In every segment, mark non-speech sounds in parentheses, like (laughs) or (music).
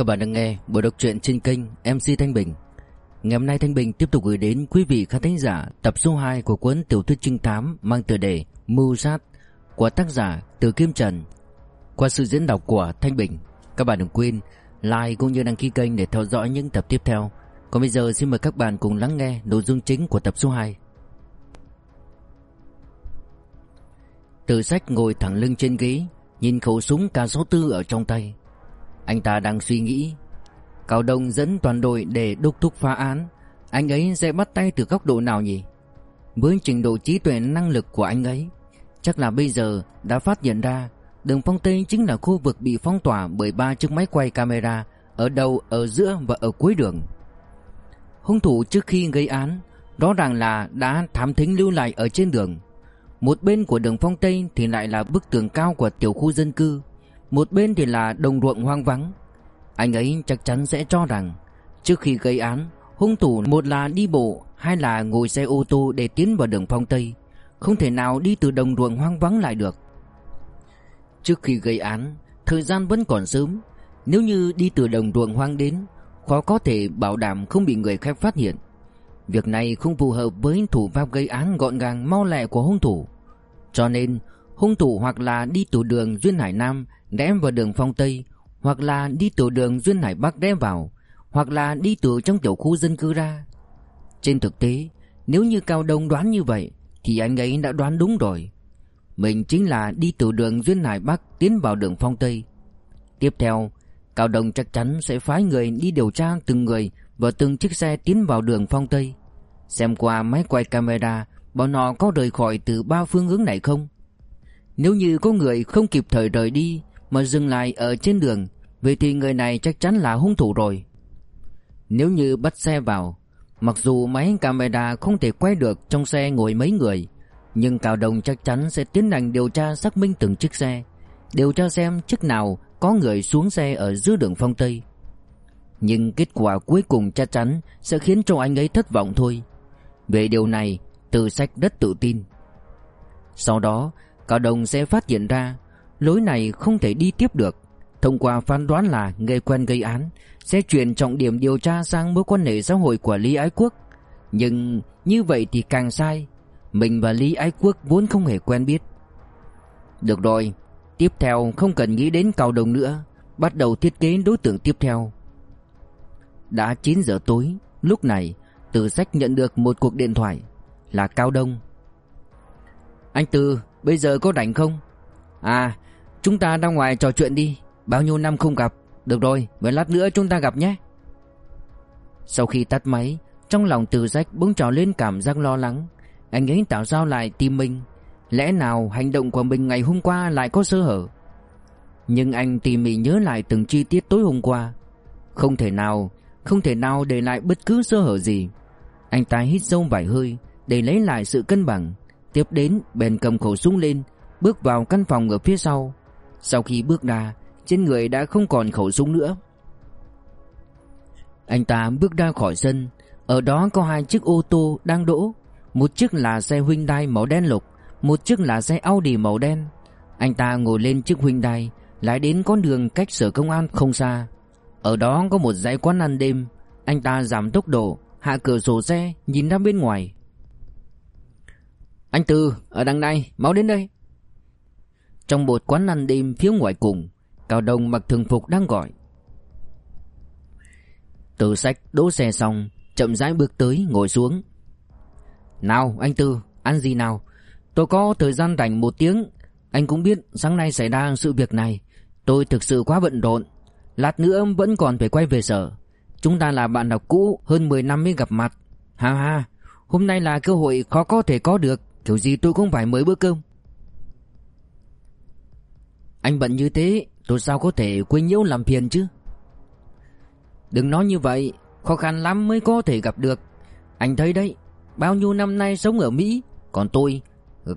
Các bạn đang nghe buổi đọc truyện trên kênh MC Thanh Bình. Ngày hôm nay Thanh Bình tiếp tục gửi đến quý vị khán thính giả tập số 2 của cuốn tiểu thuyết trinh thám mang tựa đề Mưu sát của tác giả Từ Kim Trần. Qua sự diễn đọc của Thanh Bình, các bạn đừng quên like cũng như đăng ký kênh để theo dõi những tập tiếp theo. Còn bây giờ xin mời các bạn cùng lắng nghe nội dung chính của tập số 2. Từ sách ngồi thẳng lưng trên ghế, nhìn khẩu súng K64 ở trong tay. Anh ta đang suy nghĩ. Cao Đông dẫn toàn đội để đúc thúc phá án. Anh ấy sẽ bắt tay từ góc độ nào nhỉ? Với trình độ trí tuệ năng lực của anh ấy Chắc là bây giờ đã phát hiện ra Đường phong Tây chính là khu vực bị phong tỏa bởi ba chiếc máy quay camera Ở đầu, ở giữa và ở cuối đường. Hung thủ trước khi gây án Rõ ràng là đã thám thính lưu lại ở trên đường. Một bên của đường phong Tây thì lại là bức tường cao của tiểu khu dân cư một bên thì là đồng ruộng hoang vắng. Anh ấy chắc chắn sẽ cho rằng, Trước khi gây án, Hung thủ một là đi bộ, Hai là ngồi xe ô tô để tiến vào đường phong Tây. Không thể nào đi từ đồng ruộng hoang vắng lại được. Trước khi gây án, Thời gian vẫn còn sớm. Nếu như đi từ đồng ruộng hoang đến, Khó có thể bảo đảm không bị người khác phát hiện. Việc này không phù hợp với thủ pháp gây án gọn gàng mau lẹ của hung thủ. Cho nên, hung thủ hoặc là đi từ đường Duyên Hải Nam rẽ vào đường Phong Tây, hoặc là đi từ đường Duyên Hải Bắc rẽ vào, hoặc là đi từ trong tiểu khu dân cư ra. Trên thực tế, nếu như Cao Đông đoán như vậy, thì anh ấy đã đoán đúng rồi. Mình chính là đi từ đường Duyên Hải Bắc tiến vào đường Phong Tây. Tiếp theo, Cao Đông chắc chắn sẽ phái người đi điều tra từng người và từng chiếc xe tiến vào đường Phong Tây. Xem qua máy quay camera, bọn họ có rời khỏi từ ba phương hướng này không? Nếu như có người không kịp thời rời đi mà dừng lại ở trên đường, vậy thì người này chắc chắn là hung thủ rồi. Nếu như bắt xe vào, mặc dù máy camera không thể quay được trong xe ngồi mấy người, nhưng Cao Đồng chắc chắn sẽ tiến hành điều tra xác minh từng chiếc xe, điều tra xem chiếc nào có người xuống xe ở giữa đường phong Tây. Nhưng kết quả cuối cùng chắc chắn sẽ khiến cho anh ấy thất vọng thôi. Về điều này, Từ Sách rất tự tin. Sau đó, Cao Đồng sẽ phát hiện ra Lối này không thể đi tiếp được. Thông qua phán đoán là người quen gây án, Sẽ chuyển trọng điểm điều tra sang mối quan hệ xã hội của Lý Ái Quốc. Nhưng như vậy thì càng sai. Mình và Lý Ái Quốc vốn không hề quen biết. Được rồi, Tiếp theo không cần nghĩ đến cao đồng nữa. Bắt đầu thiết kế đối tượng tiếp theo. Đã 9 giờ tối, Lúc này, Từ sách nhận được một cuộc điện thoại Là Cao Đông. Anh Tư bây giờ có rảnh không? À Chúng ta ra ngoài trò chuyện đi. Bao nhiêu năm không gặp. Được rồi mấy lát nữa chúng ta gặp nhé. Sau khi tắt máy, Trong lòng từ rách bỗng trào lên cảm giác lo lắng. Anh ấy tạo giao lại tim mình. Lẽ nào hành động của mình ngày hôm qua lại có sơ hở? Nhưng anh tỉ mỉ nhớ lại từng chi tiết tối hôm qua. Không thể nào, Không thể nào để lại bất cứ sơ hở gì. Anh ta hít sâu vài hơi, Để lấy lại sự cân bằng. Tiếp đến, bèn cầm khẩu súng lên, Bước vào căn phòng ở phía sau sau khi bước ra, Trên người đã không còn khẩu súng nữa. Anh ta bước ra khỏi sân, Ở đó có hai chiếc ô tô đang đỗ, Một chiếc là xe Hyundai màu đen lục, Một chiếc là xe Audi màu đen. Anh ta ngồi lên chiếc Hyundai, lái đến con đường cách sở công an không xa. Ở đó có một dãy quán ăn đêm, Anh ta giảm tốc độ, Hạ cửa sổ xe, Nhìn ra bên ngoài. Anh Tư, ở đằng này, Mau đến đây trong một quán ăn đêm phía ngoài cùng, Cao Đông mặc thường phục đang gọi. Từ sách đỗ xe xong, Chậm rãi bước tới, ngồi xuống. Nào, anh Tư, Ăn gì nào? Tôi có thời gian rảnh một tiếng. Anh cũng biết sáng nay xảy ra sự việc này. Tôi thực sự quá bận rộn. Lát nữa vẫn còn phải quay về sở. Chúng ta là bạn học cũ, Hơn 10 năm mới gặp mặt. Ha ha, Hôm nay là cơ hội khó có thể có được. Kiểu gì tôi cũng phải mới bữa cơm anh bận như thế Tôi sao có thể quên nhiễu làm phiền chứ? Đừng nói như vậy, Khó khăn lắm mới có thể gặp được. Anh thấy đấy, Bao nhiêu năm nay sống ở Mỹ, Còn tôi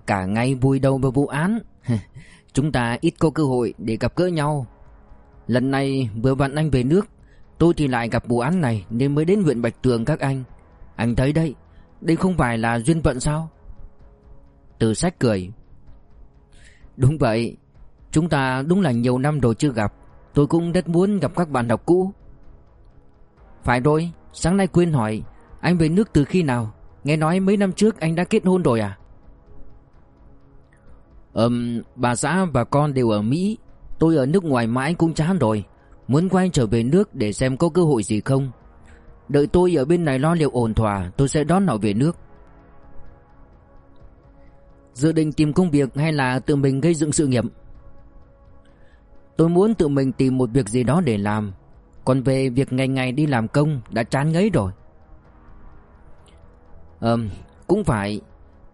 Cả ngày vui đầu vào vụ án. (laughs) Chúng ta ít có cơ hội để gặp gỡ nhau. Lần này vừa vặn anh về nước, Tôi thì lại gặp vụ án này Nên mới đến huyện Bạch Tường các anh. Anh thấy đấy, Đây không phải là duyên phận sao? Từ sách cười. Đúng vậy Chúng ta đúng là nhiều năm rồi chưa gặp. Tôi cũng rất muốn gặp các bạn học cũ. Phải rồi, Sáng nay quên hỏi, Anh về nước từ khi nào? Nghe nói mấy năm trước anh đã kết hôn rồi à? Ừm, Bà xã và con đều ở Mỹ. Tôi ở nước ngoài mãi cũng chán rồi. Muốn quay trở về nước để xem có cơ hội gì không? Đợi tôi ở bên này lo liệu ổn thỏa, Tôi sẽ đón họ về nước. Dự định tìm công việc hay là tự mình gây dựng sự nghiệp? Tôi muốn tự mình tìm một việc gì đó để làm. Còn về việc ngày ngày đi làm công, đã chán ngấy rồi. Ờm, cũng phải.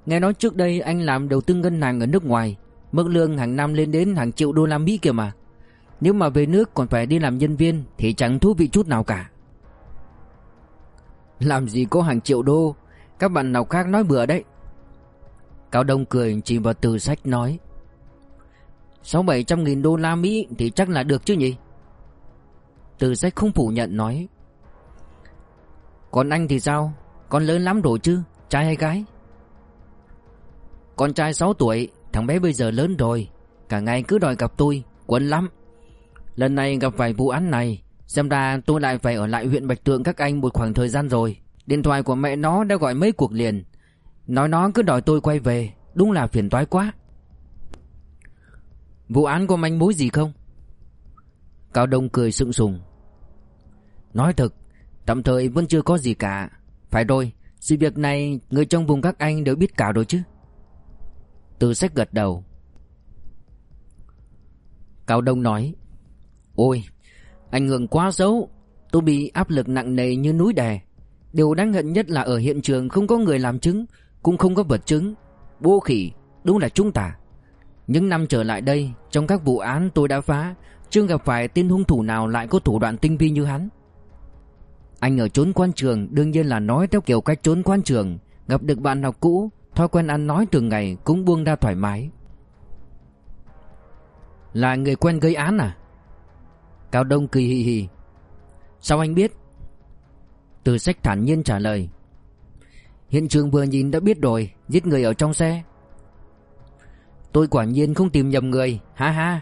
Nghe nói trước đây anh làm đầu tư ngân hàng ở nước ngoài, Mức lương hàng năm lên đến hàng triệu đô la Mỹ kìa mà. Nếu mà về nước còn phải đi làm nhân viên Thì chẳng thú vị chút nào cả. Làm gì có hàng triệu đô? Các bạn nào khác nói bừa đấy. Cao Đông cười chỉ vào từ sách nói. Sáu bảy trăm nghìn đô la Mỹ Thì chắc là được chứ nhỉ? Từ sách không phủ nhận nói. Còn anh thì sao? Con lớn lắm rồi chứ, Trai hay gái? Con trai 6 tuổi, Thằng bé bây giờ lớn rồi, Cả ngày cứ đòi gặp tôi, Quấn lắm. Lần này gặp phải vụ án này, Xem ra tôi lại phải ở lại huyện Bạch Tượng các anh một khoảng thời gian rồi. Điện thoại của mẹ nó đã gọi mấy cuộc liền. Nói nó cứ đòi tôi quay về, Đúng là phiền toái quá. Vụ án có manh mối gì không? Cao Đông cười sững sùng. Nói thật, Tạm thời vẫn chưa có gì cả. Phải rồi, Sự việc này Người trong vùng các anh đều biết cả rồi chứ. Từ sách gật đầu. Cao Đông nói, Ôi, Ảnh hưởng quá xấu. Tôi bị áp lực nặng nề như núi đè. Điều đáng hận nhất là ở hiện trường không có người làm chứng, Cũng không có vật chứng. Bố khỉ, Đúng là chúng ta. Những năm trở lại đây, Trong các vụ án tôi đã phá, Chưa gặp phải tên hung thủ nào lại có thủ đoạn tinh vi như hắn. Anh ở trốn quan trường Đương nhiên là nói theo kiểu cách trốn quan trường, Gặp được bạn học cũ, Thói quen ăn nói từng ngày cũng buông ra thoải mái. Là người quen gây án à? Cao Đông cười hì hì. Sao anh biết? Từ sách thản nhiên trả lời. Hiện trường vừa nhìn đã biết rồi, Giết người ở trong xe. Tôi quả nhiên không tìm nhầm người. Ha ha.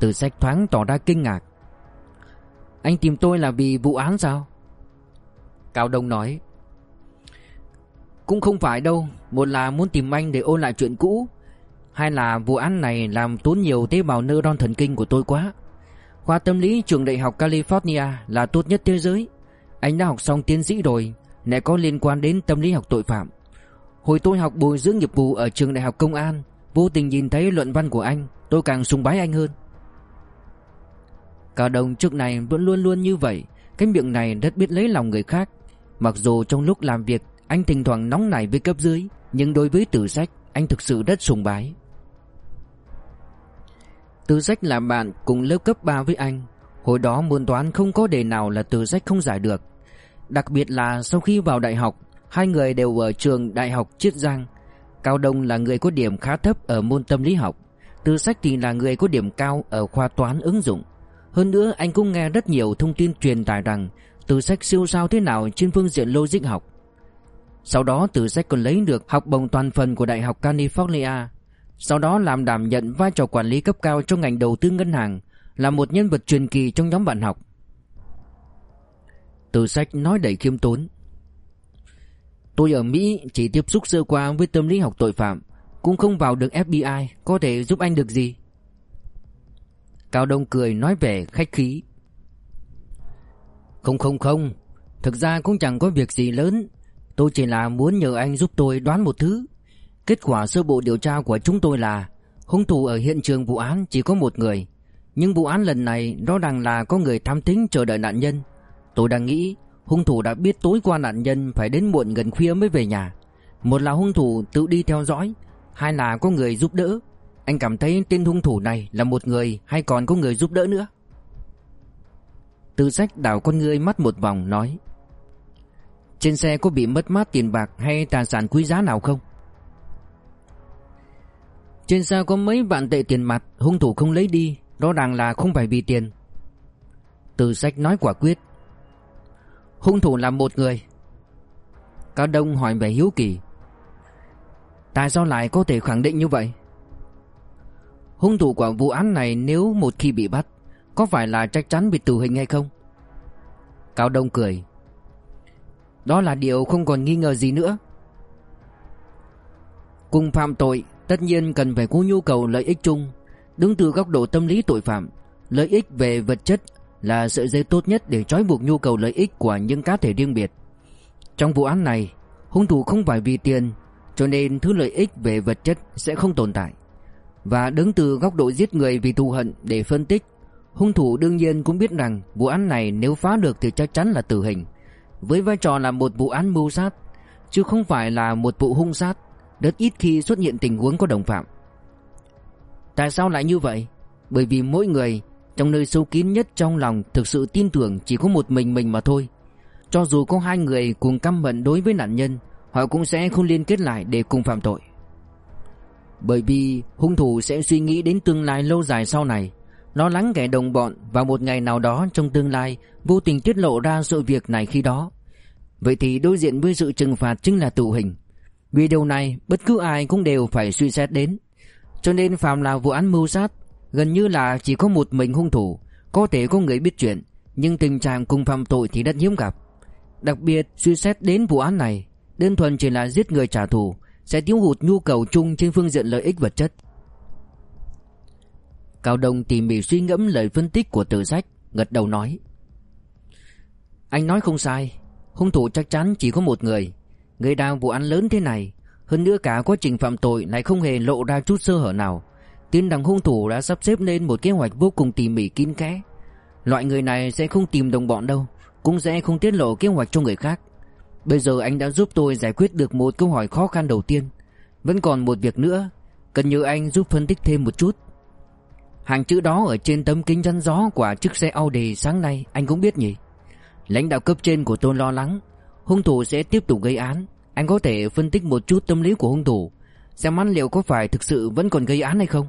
Từ sách thoáng tỏ ra kinh ngạc. Anh tìm tôi là vì vụ án sao? Cao Đông nói. Cũng không phải đâu. Một là muốn tìm anh để ôn lại chuyện cũ. Hai là vụ án này làm tốn nhiều tế bào neuron thần kinh của tôi quá. Khoa tâm lý trường đại học California là tốt nhất thế giới. Anh đã học xong tiến sĩ rồi. Lại có liên quan đến tâm lý học tội phạm. Hồi tôi học bồi dưỡng nghiệp vụ ở trường đại học công an Vô tình nhìn thấy luận văn của anh, Tôi càng sùng bái anh hơn. Cả đồng trước này vẫn luôn luôn như vậy, Cái miệng này rất biết lấy lòng người khác. Mặc dù trong lúc làm việc, Anh thỉnh thoảng nóng nảy với cấp dưới, Nhưng đối với tử sách, Anh thực sự rất sùng bái. Tử sách là bạn cùng lớp cấp 3 với anh. Hồi đó môn toán không có đề nào là tử sách không giải được. Đặc biệt là sau khi vào đại học, Hai người đều ở trường Đại học Chiết Giang Cao Đông là người có điểm khá thấp ở môn tâm lý học. Từ sách thì là người có điểm cao ở khoa toán ứng dụng. Hơn nữa, anh cũng nghe rất nhiều thông tin truyền tải rằng Từ sách siêu sao thế nào trên phương diện logic học. Sau đó, từ sách còn lấy được học bổng toàn phần của Đại học California. Sau đó làm đảm nhận vai trò quản lý cấp cao trong ngành đầu tư ngân hàng, Là một nhân vật truyền kỳ trong nhóm bạn học. Từ sách nói đầy khiêm tốn. Tôi ở Mỹ chỉ tiếp xúc sơ qua với tâm lý học tội phạm, Cũng không vào được FBI Có thể giúp anh được gì? Cao Đông cười nói vẻ khách khí. Không không không, Thực ra cũng chẳng có việc gì lớn. Tôi chỉ là muốn nhờ anh giúp tôi đoán một thứ. Kết quả sơ bộ điều tra của chúng tôi là, Hung thủ ở hiện trường vụ án chỉ có một người. Nhưng vụ án lần này rõ ràng là có người tham tính chờ đợi nạn nhân. Tôi đang nghĩ Hung thủ đã biết tối qua nạn nhân phải đến muộn gần khuya mới về nhà. Một là hung thủ tự đi theo dõi, Hai là có người giúp đỡ. Anh cảm thấy tên hung thủ này là một người hay còn có người giúp đỡ nữa? Từ sách đảo con người mắt một vòng nói, Trên xe có bị mất mát tiền bạc hay tài sản quý giá nào không? Trên xe có mấy vạn tệ tiền mặt, Hung thủ không lấy đi, Rõ ràng là không phải vì tiền. Từ sách nói quả quyết Hung thủ là một người. Cao Đông hỏi về hiếu kỳ. Tại sao lại có thể khẳng định như vậy? Hung thủ của vụ án này nếu một khi bị bắt, Có phải là chắc chắn bị tử hình hay không? Cao Đông cười. Đó là điều không còn nghi ngờ gì nữa. Cùng phạm tội, tất nhiên cần phải có nhu cầu lợi ích chung. Đứng từ góc độ tâm lý tội phạm, Lợi ích về vật chất là sợi dây tốt nhất để trói buộc nhu cầu lợi ích của những cá thể riêng biệt. Trong vụ án này, hung thủ không phải vì tiền, cho nên thứ lợi ích về vật chất sẽ không tồn tại. Và đứng từ góc độ giết người vì thù hận để phân tích, Hung thủ đương nhiên cũng biết rằng vụ án này nếu phá được thì chắc chắn là tử hình, Với vai trò là một vụ án mưu sát, Chứ không phải là một vụ hung sát, Rất ít khi xuất hiện tình huống có đồng phạm. Tại sao lại như vậy? Bởi vì mỗi người trong nơi sâu kín nhất trong lòng, thực sự tin tưởng chỉ có một mình mình mà thôi. Cho dù có hai người cùng căm hận đối với nạn nhân, Họ cũng sẽ không liên kết lại để cùng phạm tội. Bởi vì hung thủ sẽ suy nghĩ đến tương lai lâu dài sau này. Lo lắng kẻ đồng bọn vào một ngày nào đó trong tương lai Vô tình tiết lộ ra sự việc này khi đó. Vậy thì đối diện với sự trừng phạt chính là tù hình. Vì điều này, bất cứ ai cũng đều phải suy xét đến. Cho nên phạm là vụ án mưu sát Gần như là chỉ có một mình hung thủ, Có thể có người biết chuyện, Nhưng tình trạng cùng phạm tội thì rất hiếm gặp. Đặc biệt, suy xét đến vụ án này, Đơn thuần chỉ là giết người trả thù Sẽ thiếu hụt nhu cầu chung trên phương diện lợi ích vật chất. Cao Đông tỉ mỉ suy ngẫm lời phân tích của tử sách, Gật đầu nói. Anh nói không sai, Hung thủ chắc chắn chỉ có một người. Người đang vụ án lớn thế này, Hơn nữa cả quá trình phạm tội lại không hề lộ ra chút sơ hở nào. Tin rằng hung thủ đã sắp xếp lên một kế hoạch vô cùng tỉ mỉ kín kẽ. Loại người này sẽ không tìm đồng bọn đâu, Cũng sẽ không tiết lộ kế hoạch cho người khác. Bây giờ anh đã giúp tôi giải quyết được một câu hỏi khó khăn đầu tiên. Vẫn còn một việc nữa, Cần nhờ anh giúp phân tích thêm một chút. Hàng chữ đó ở trên tấm kính chắn gió của chiếc xe Audi sáng nay, anh cũng biết nhỉ? Lãnh đạo cấp trên của tôi lo lắng, Hung thủ sẽ tiếp tục gây án. Anh có thể phân tích một chút tâm lý của hung thủ, Xem hắn liệu có phải thực sự vẫn còn gây án hay không?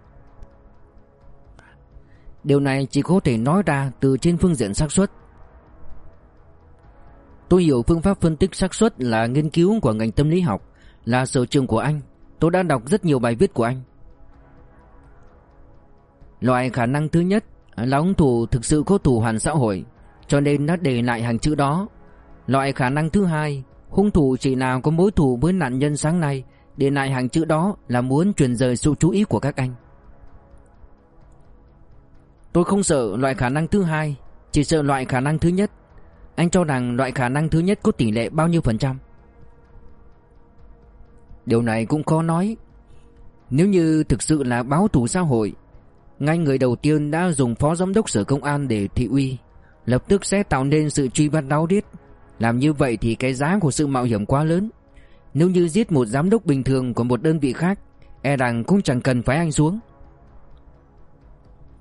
Điều này chỉ có thể nói ra từ trên phương diện xác suất Tôi hiểu phương pháp phân tích xác suất là nghiên cứu của ngành tâm lý học, là sở trường của anh. Tôi đã đọc rất nhiều bài viết của anh. Loại khả năng thứ nhất là ông thủ thực sự có thù hằn xã hội, cho nên đã để lại hàng chữ đó. Loại khả năng thứ hai, hung thủ chỉ nào có mối thù với nạn nhân sáng nay, để lại hàng chữ đó là muốn truyền rời sự chú ý của các anh. Tôi không sợ loại khả năng thứ hai, chỉ sợ loại khả năng thứ nhất. Anh cho rằng loại khả năng thứ nhất có tỷ lệ bao nhiêu phần trăm? Điều này cũng khó nói. Nếu như thực sự là báo thù xã hội, ngay người đầu tiên đã dùng phó giám đốc sở công an để thị uy, lập tức sẽ tạo nên sự truy bắt đau điết. Làm như vậy thì cái giá của sự mạo hiểm quá lớn. Nếu như giết một giám đốc bình thường của một đơn vị khác, e rằng cũng chẳng cần phải anh xuống.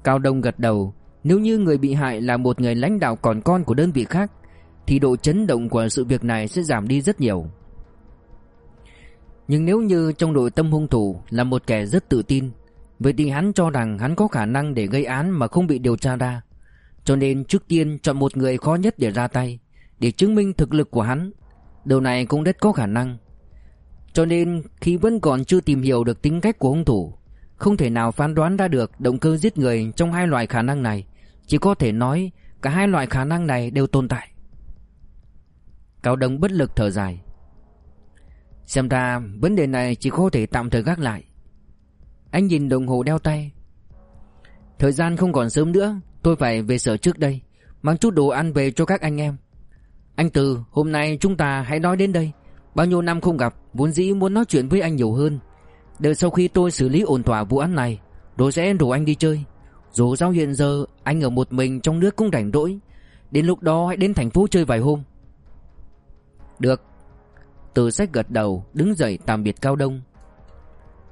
Cao Đông gật đầu, nếu như người bị hại là một người lãnh đạo còn con của đơn vị khác, thì độ chấn động của sự việc này sẽ giảm đi rất nhiều. Nhưng nếu như trong nội tâm hung thủ là một kẻ rất tự tin, vậy thì hắn cho rằng hắn có khả năng để gây án mà không bị điều tra ra. Cho nên trước tiên chọn một người khó nhất để ra tay, để chứng minh thực lực của hắn. Điều này cũng rất có khả năng. Cho nên khi vẫn còn chưa tìm hiểu được tính cách của hung thủ, không thể nào phán đoán ra được động cơ giết người trong hai loại khả năng này, chỉ có thể nói cả hai loại khả năng này đều tồn tại. Cao Đông bất lực thở dài. Xem ra vấn đề này chỉ có thể tạm thời gác lại. Anh nhìn đồng hồ đeo tay. Thời gian không còn sớm nữa Tôi phải về sở trước đây Mang chút đồ ăn về cho các anh em. Anh Từ hôm nay chúng ta hãy nói đến đây. Bao nhiêu năm không gặp Vốn dĩ muốn nói chuyện với anh nhiều hơn. Đợi sau khi tôi xử lý ổn thỏa vụ án này, tôi sẽ rủ anh đi chơi. Dù sao hiện giờ, anh ở một mình trong nước cũng rảnh rỗi. Đến lúc đó hãy đến thành phố chơi vài hôm. Được. Từ sách gật đầu, đứng dậy tạm biệt Cao Đông.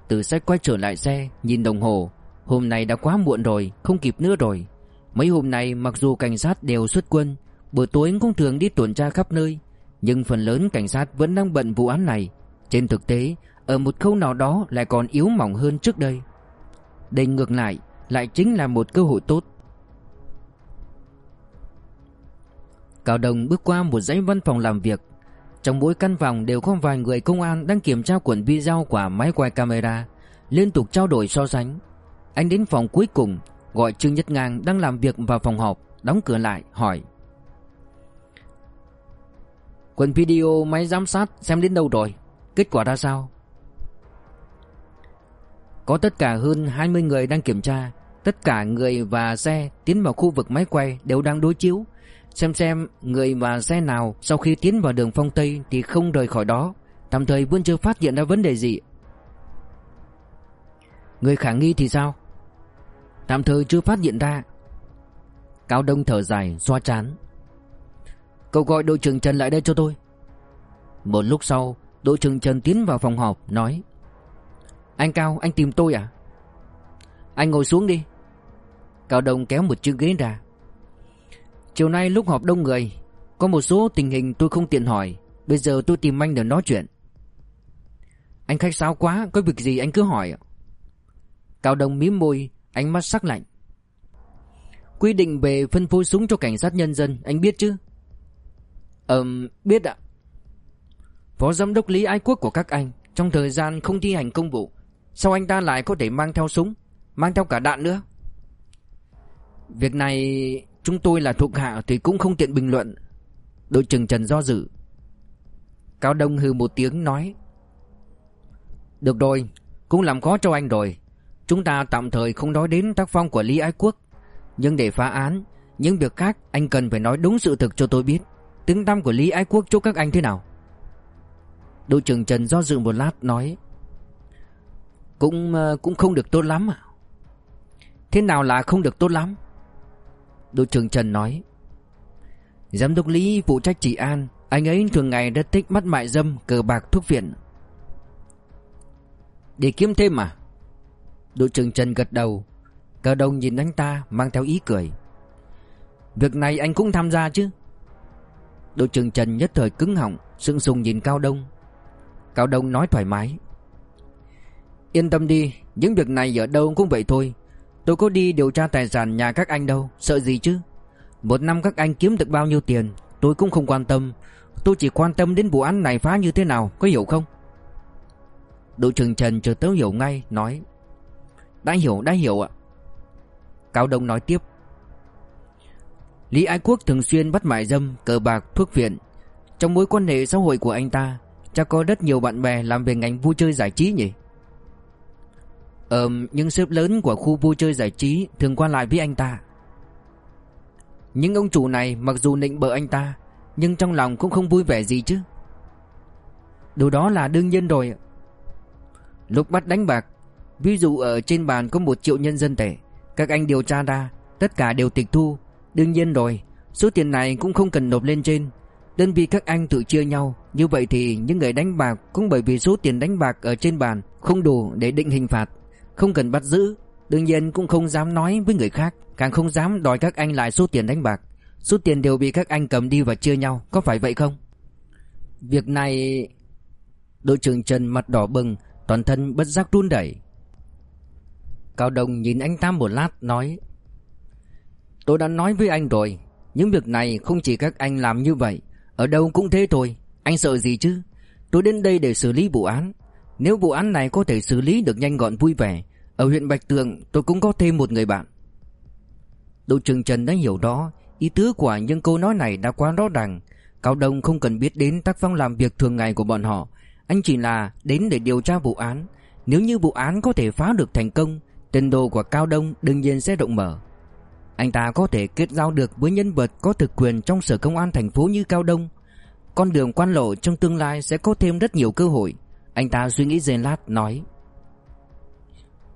Từ sách quay trở lại xe, Nhìn đồng hồ. Hôm nay đã quá muộn rồi, Không kịp nữa rồi. Mấy hôm nay, mặc dù cảnh sát đều xuất quân Buổi tối cũng thường đi tuần tra khắp nơi, Nhưng phần lớn cảnh sát vẫn đang bận vụ án này. Trên thực tế ở một khâu nào đó lại còn yếu mỏng hơn trước đây. Đây ngược lại Lại chính là một cơ hội tốt. Cao đồng bước qua một dãy văn phòng làm việc. Trong mỗi căn phòng đều có vài người công an đang kiểm tra cuộn video của máy quay camera, liên tục trao đổi so sánh. Anh đến phòng cuối cùng, Gọi Trương Nhất Ngang đang làm việc vào phòng họp Đóng cửa lại hỏi. Quần video máy giám sát xem đến đâu rồi? Kết quả ra sao? Có tất cả hơn 20 người đang kiểm tra. Tất cả người và xe tiến vào khu vực máy quay đều đang đối chiếu. Xem xem người và xe nào sau khi tiến vào đường phong Tây thì không rời khỏi đó. Tạm thời vẫn chưa phát hiện ra vấn đề gì. Người khả nghi thì sao? Tạm thời chưa phát hiện ra. Cao Đông thở dài, xoa chán. Cậu gọi đội trưởng Trần lại đây cho tôi. Một lúc sau, Đội trưởng Trần tiến vào phòng họp, nói anh Cao, anh tìm tôi à? Anh ngồi xuống đi. Cao Đông kéo một chiếc ghế ra. Chiều nay lúc họp đông người, Có một số tình hình tôi không tiện hỏi. Bây giờ tôi tìm anh để nói chuyện. Anh khách sáo quá, Có việc gì anh cứ hỏi Cao Đông mím môi, Ánh mắt sắc lạnh. Quy định về phân phối súng cho cảnh sát nhân dân, Anh biết chứ? Ờm, biết ạ. Phó giám đốc Lý Ái Quốc của các anh, Trong thời gian không thi hành công vụ Sao anh ta lại có thể mang theo súng, Mang theo cả đạn nữa? Việc này chúng tôi là thuộc hạ thì cũng không tiện bình luận. Đội trưởng Trần do dự. Cao Đông hừ một tiếng nói, Được rồi, Cũng làm khó cho anh rồi. Chúng ta tạm thời không nói đến tác phong của Lý Ái Quốc. Nhưng để phá án, Những việc khác anh cần phải nói đúng sự thực cho tôi biết. Tiếng tăm của Lý Ái Quốc chúc các anh thế nào? Đội trưởng Trần do dự một lát, nói cũng ờ, cũng không được tốt lắm à Thế nào là không được tốt lắm? Đội trưởng Trần nói. Giám đốc Lý phụ trách trị an, Anh ấy thường ngày rất thích mắt mại dâm, Cờ bạc, thuốc viện. Để kiếm thêm à? Đội trưởng Trần gật đầu. Cờ đồng nhìn anh ta, mang theo ý cười. Việc này anh cũng tham gia chứ? Đội trưởng Trần nhất thời cứng họng Sưng sùng nhìn Cao Đông. Cao Đông nói thoải mái. Yên tâm đi, Những việc này ở đâu cũng vậy thôi. Tôi có đi điều tra tài sản nhà các anh đâu, Sợ gì chứ? Một năm các anh kiếm được bao nhiêu tiền, Tôi cũng không quan tâm. Tôi chỉ quan tâm đến vụ án này phá như thế nào, Có hiểu không? Đội trưởng Trần chờ tớ hiểu ngay, Nói, Đã hiểu đã hiểu ạ. Cao Đông nói tiếp, Lý Ái Quốc thường xuyên bắt mại dâm, Cờ bạc thuốc viện. Trong mối quan hệ xã hội của anh ta Chắc có rất nhiều bạn bè làm về ngành vui chơi giải trí nhỉ? Ờ những sếp lớn của khu vui chơi giải trí Thường qua lại với anh ta. Những ông chủ này mặc dù nịnh bợ anh ta, Nhưng trong lòng cũng không vui vẻ gì chứ. Điều đó là đương nhiên rồi. Lúc bắt đánh bạc, Ví dụ ở trên bàn có một triệu nhân dân tệ, Các anh điều tra ra, Tất cả đều tịch thu. Đương nhiên rồi, Số tiền này cũng không cần nộp lên trên. Đơn vị các anh tự chia nhau, Như vậy thì những người đánh bạc Cũng bởi vì số tiền đánh bạc ở trên bàn Không đủ để định hình phạt. Không cần bắt giữ. Đương nhiên cũng không dám nói với người khác, Càng không dám đòi các anh lại số tiền đánh bạc. Số tiền đều bị các anh cầm đi và chia nhau, Có phải vậy không? Việc này, Đội trưởng Trần mặt đỏ bừng, Toàn thân bất giác run đẩy Cao Đồng nhìn anh ta một lát, nói, Tôi đã nói với anh rồi, Những việc này không chỉ các anh làm như vậy, Ở đâu cũng thế thôi, Anh sợ gì chứ? Tôi đến đây để xử lý vụ án nếu vụ án này có thể xử lý được nhanh gọn vui vẻ, Ở huyện Bạch Tường tôi cũng có thêm một người bạn. Đỗ Trường Trần đã hiểu đó Ý tứ của những câu nói này đã quá rõ ràng. Cao Đông không cần biết đến tác phong làm việc thường ngày của bọn họ. Anh chỉ là đến để điều tra vụ án. Nếu như vụ án có thể phá được thành công, Tiền đồ của Cao Đông đương nhiên sẽ rộng mở. Anh ta có thể kết giao được với nhân vật có thực quyền trong sở công an thành phố như Cao Đông. Con đường quan lộ trong tương lai sẽ có thêm rất nhiều cơ hội. Anh ta suy nghĩ giây lát, nói.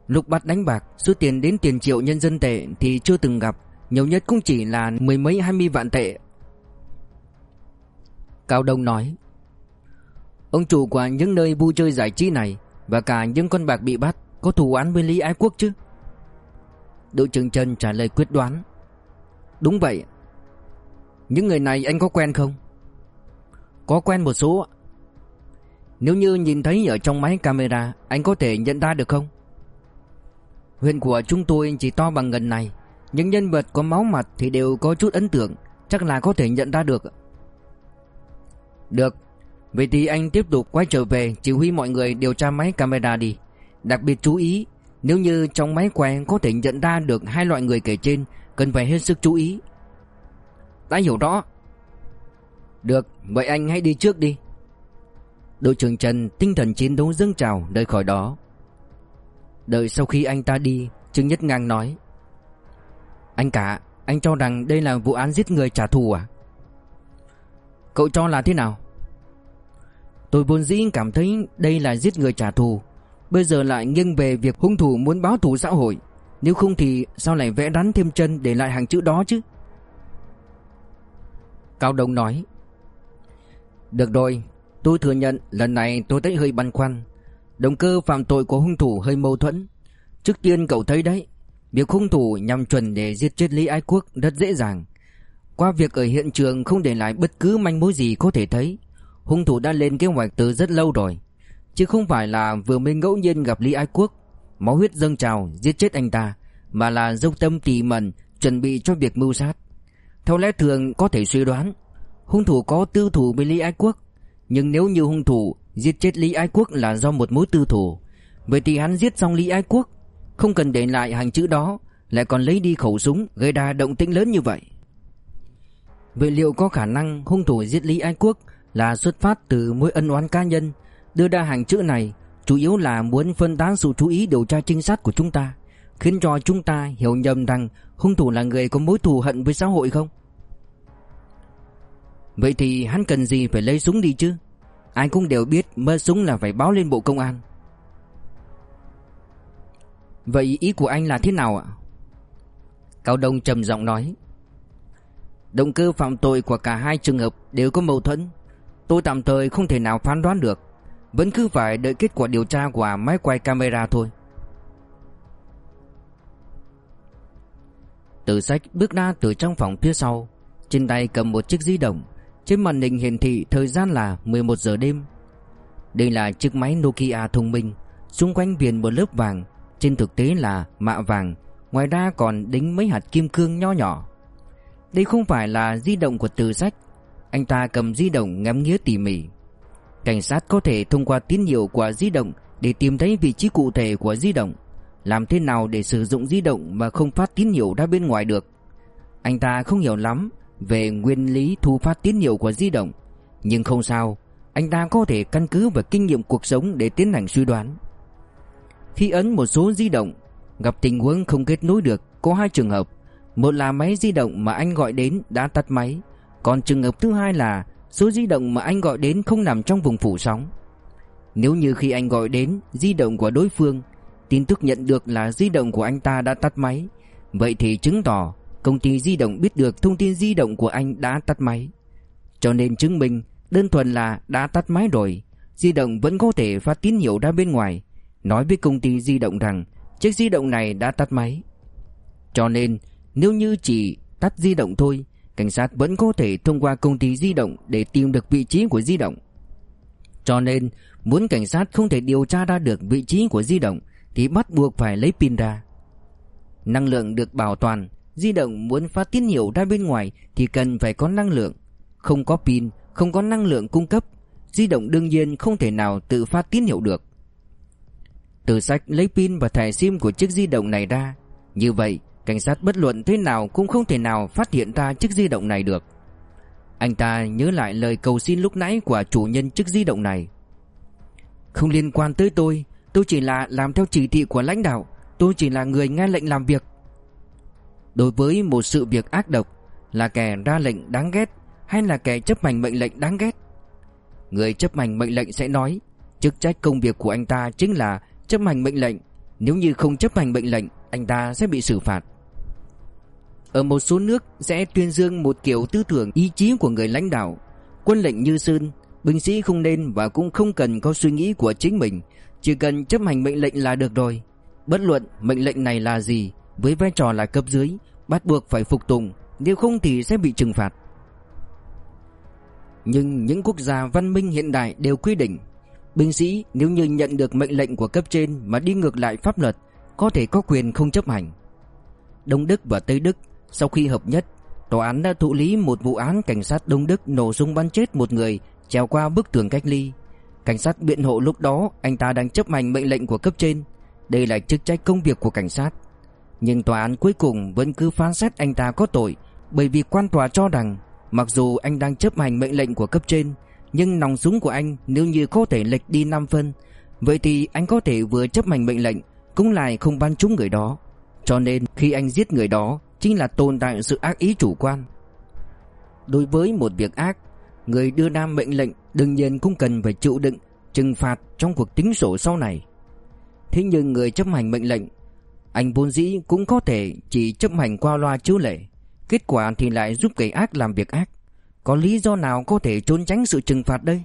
Lúc bắt đánh bạc, Số tiền đến tiền triệu nhân dân tệ Thì chưa từng gặp. Nhiều nhất cũng chỉ là mười mấy, hai mươi vạn tệ. Cao Đông nói. Ông chủ của những nơi vui chơi giải trí này Và cả những con bạc bị bắt Có thù án với Lý Ái Quốc chứ? Đội trưởng Trần trả lời quyết đoán. Đúng vậy. Những người này anh có quen không? Có quen một số nếu như nhìn thấy ở trong máy camera Anh có thể nhận ra được không? Huyện của chúng tôi chỉ to bằng gần này. Những nhân vật có máu mặt thì đều có chút ấn tượng. Chắc là có thể nhận ra được. Được. Vậy thì anh tiếp tục quay trở về Chỉ huy mọi người điều tra máy camera đi. Đặc biệt chú ý Nếu như trong máy quay có thể nhận ra được hai loại người kể trên Cần phải hết sức chú ý. Đã hiểu rõ. Được, vậy anh hãy đi trước đi. Đội trưởng Trần tinh thần chiến đấu dâng trào rời khỏi đó. Đợi sau khi anh ta đi, Trương Nhất Ngang nói, Anh cả, Anh cho rằng đây là vụ án giết người trả thù à? Cậu cho là thế nào? Tôi vốn dĩ cảm thấy đây là giết người trả thù, Bây giờ lại nghiêng về việc hung thủ muốn báo thù xã hội. Nếu không thì sao lại vẽ rắn thêm chân để lại hàng chữ đó chứ? Cao Đông nói, Được rồi Tôi thừa nhận lần này tôi thấy hơi băn khoăn. Động cơ phạm tội của hung thủ hơi mâu thuẫn. Trước tiên cậu thấy đấy, Việc hung thủ nhằm chuẩn để giết chết Lý Ái Quốc rất dễ dàng. Qua việc ở hiện trường không để lại bất cứ manh mối gì có thể thấy, Hung thủ đã lên kế hoạch từ rất lâu rồi. Chứ không phải là vừa mới ngẫu nhiên gặp Lý Ái Quốc, Máu huyết dâng trào, giết chết anh ta, Mà là dốc tâm tỉ mẩn, Chuẩn bị cho việc mưu sát. Theo lẽ thường có thể suy đoán, Hung thủ có tư thủ với Lý Ái Quốc nhưng nếu như hung thủ Giết chết Lý Ái Quốc là do một mối tư thủ Vậy thì hắn giết xong Lý Ái Quốc, Không cần để lại hàng chữ đó, Lại còn lấy đi khẩu súng, Gây ra động tĩnh lớn như vậy. Vậy liệu có khả năng hung thủ giết Lý Ái Quốc Là xuất phát từ mối ân oán cá nhân, Đưa ra hàng chữ này Chủ yếu là muốn phân tán sự chú ý điều tra trinh sát của chúng ta, Khiến cho chúng ta hiểu nhầm rằng Hung thủ là người có mối thù hận với xã hội không? Vậy thì hắn cần gì phải lấy súng đi chứ? Ai cũng đều biết mơ súng là phải báo lên bộ công an. Vậy ý của anh là thế nào ạ? Cao Đông trầm giọng nói. Động cơ phạm tội của cả hai trường hợp đều có mâu thuẫn. Tôi tạm thời không thể nào phán đoán được. Vẫn cứ phải đợi kết quả điều tra của máy quay camera thôi. Tử sách bước ra từ trong phòng phía sau, Trên tay cầm một chiếc di động trên màn hình hiển thị thời gian là 11 giờ đêm. Đây là chiếc máy Nokia thông minh, Xung quanh viền một lớp vàng, Trên thực tế là mạ vàng, Ngoài ra còn đính mấy hạt kim cương nho nhỏ. Đây không phải là di động của từ sách, Anh ta cầm di động ngắm nghía tỉ mỉ. Cảnh sát có thể thông qua tín hiệu của di động Để tìm thấy vị trí cụ thể của di động, Làm thế nào để sử dụng di động mà không phát tín hiệu ra bên ngoài được. Anh ta không hiểu lắm về nguyên lý thu phát tín hiệu của di động, nhưng không sao, anh ta có thể căn cứ vào kinh nghiệm cuộc sống để tiến hành suy đoán. Khi ấn một số di động, gặp tình huống không kết nối được, có hai trường hợp, một là máy di động mà anh gọi đến đã tắt máy, còn trường hợp thứ hai là số di động mà anh gọi đến không nằm trong vùng phủ sóng. Nếu như khi anh gọi đến di động của đối phương, tin tức nhận được là di động của anh ta đã tắt máy, vậy thì chứng tỏ Công ty di động biết được thông tin di động của anh đã tắt máy. Cho nên chứng minh đơn thuần là đã tắt máy rồi. Di động vẫn có thể phát tín hiệu ra bên ngoài. Nói với công ty di động rằng Chiếc di động này đã tắt máy. Cho nên, nếu như chỉ tắt di động thôi, Cảnh sát vẫn có thể thông qua công ty di động Để tìm được vị trí của di động. Cho nên, muốn cảnh sát không thể điều tra ra được vị trí của di động Thì bắt buộc phải lấy pin ra. Năng lượng được bảo toàn Di động muốn phát tín hiệu ra bên ngoài thì cần phải có năng lượng. Không có pin, không có năng lượng cung cấp, di động đương nhiên không thể nào tự phát tín hiệu được. Từ sách lấy pin và thẻ sim của chiếc di động này ra. Như vậy, cảnh sát bất luận thế nào cũng không thể nào phát hiện ra chiếc di động này được. Anh ta nhớ lại lời cầu xin lúc nãy của chủ nhân chiếc di động này. Không liên quan tới tôi, tôi chỉ là làm theo chỉ thị của lãnh đạo, tôi chỉ là người nghe lệnh làm việc. Đối với một sự việc ác độc, Là kẻ ra lệnh đáng ghét Hay là kẻ chấp hành mệnh lệnh đáng ghét? Người chấp hành mệnh lệnh sẽ nói, Chức trách công việc của anh ta chính là chấp hành mệnh lệnh. Nếu như không chấp hành mệnh lệnh, Anh ta sẽ bị xử phạt. Ở một số nước sẽ tuyên dương một kiểu tư tưởng, ý chí của người lãnh đạo. Quân lệnh như sơn, Binh sĩ không nên và cũng không cần có suy nghĩ của chính mình. Chỉ cần chấp hành mệnh lệnh là được rồi. Bất luận mệnh lệnh này là gì, với vai trò là cấp dưới bắt buộc phải phục tùng, nếu không thì sẽ bị trừng phạt. Nhưng những quốc gia văn minh hiện đại đều quy định, binh sĩ nếu như nhận được mệnh lệnh của cấp trên mà đi ngược lại pháp luật, có thể có quyền không chấp hành. Đông Đức và Tây Đức, sau khi hợp nhất, tòa án đã thụ lý một vụ án cảnh sát Đông Đức nổ súng bắn chết một người trèo qua bức tường cách ly. Cảnh sát biện hộ lúc đó, anh ta đang chấp hành mệnh lệnh của cấp trên. Đây là chức trách công việc của cảnh sát. Nhưng tòa án cuối cùng vẫn cứ phán xét anh ta có tội, Bởi vì quan tòa cho rằng, Mặc dù anh đang chấp hành mệnh lệnh của cấp trên, Nhưng nòng súng của anh nếu như có thể lệch đi 5 phân, Vậy thì anh có thể vừa chấp hành mệnh lệnh, Cũng lại không bắn trúng người đó. Cho nên, khi anh giết người đó, Chính là tồn tại sự ác ý chủ quan. Đối với một việc ác, Người đưa ra mệnh lệnh đương nhiên cũng cần phải chịu đựng Trừng phạt trong cuộc tính sổ sau này. Thế nhưng người chấp hành mệnh lệnh anh vốn dĩ cũng có thể chỉ chấp hành qua loa chiếu lệ. Kết quả thì lại giúp kẻ ác làm việc ác. Có lý do nào có thể trốn tránh sự trừng phạt đây?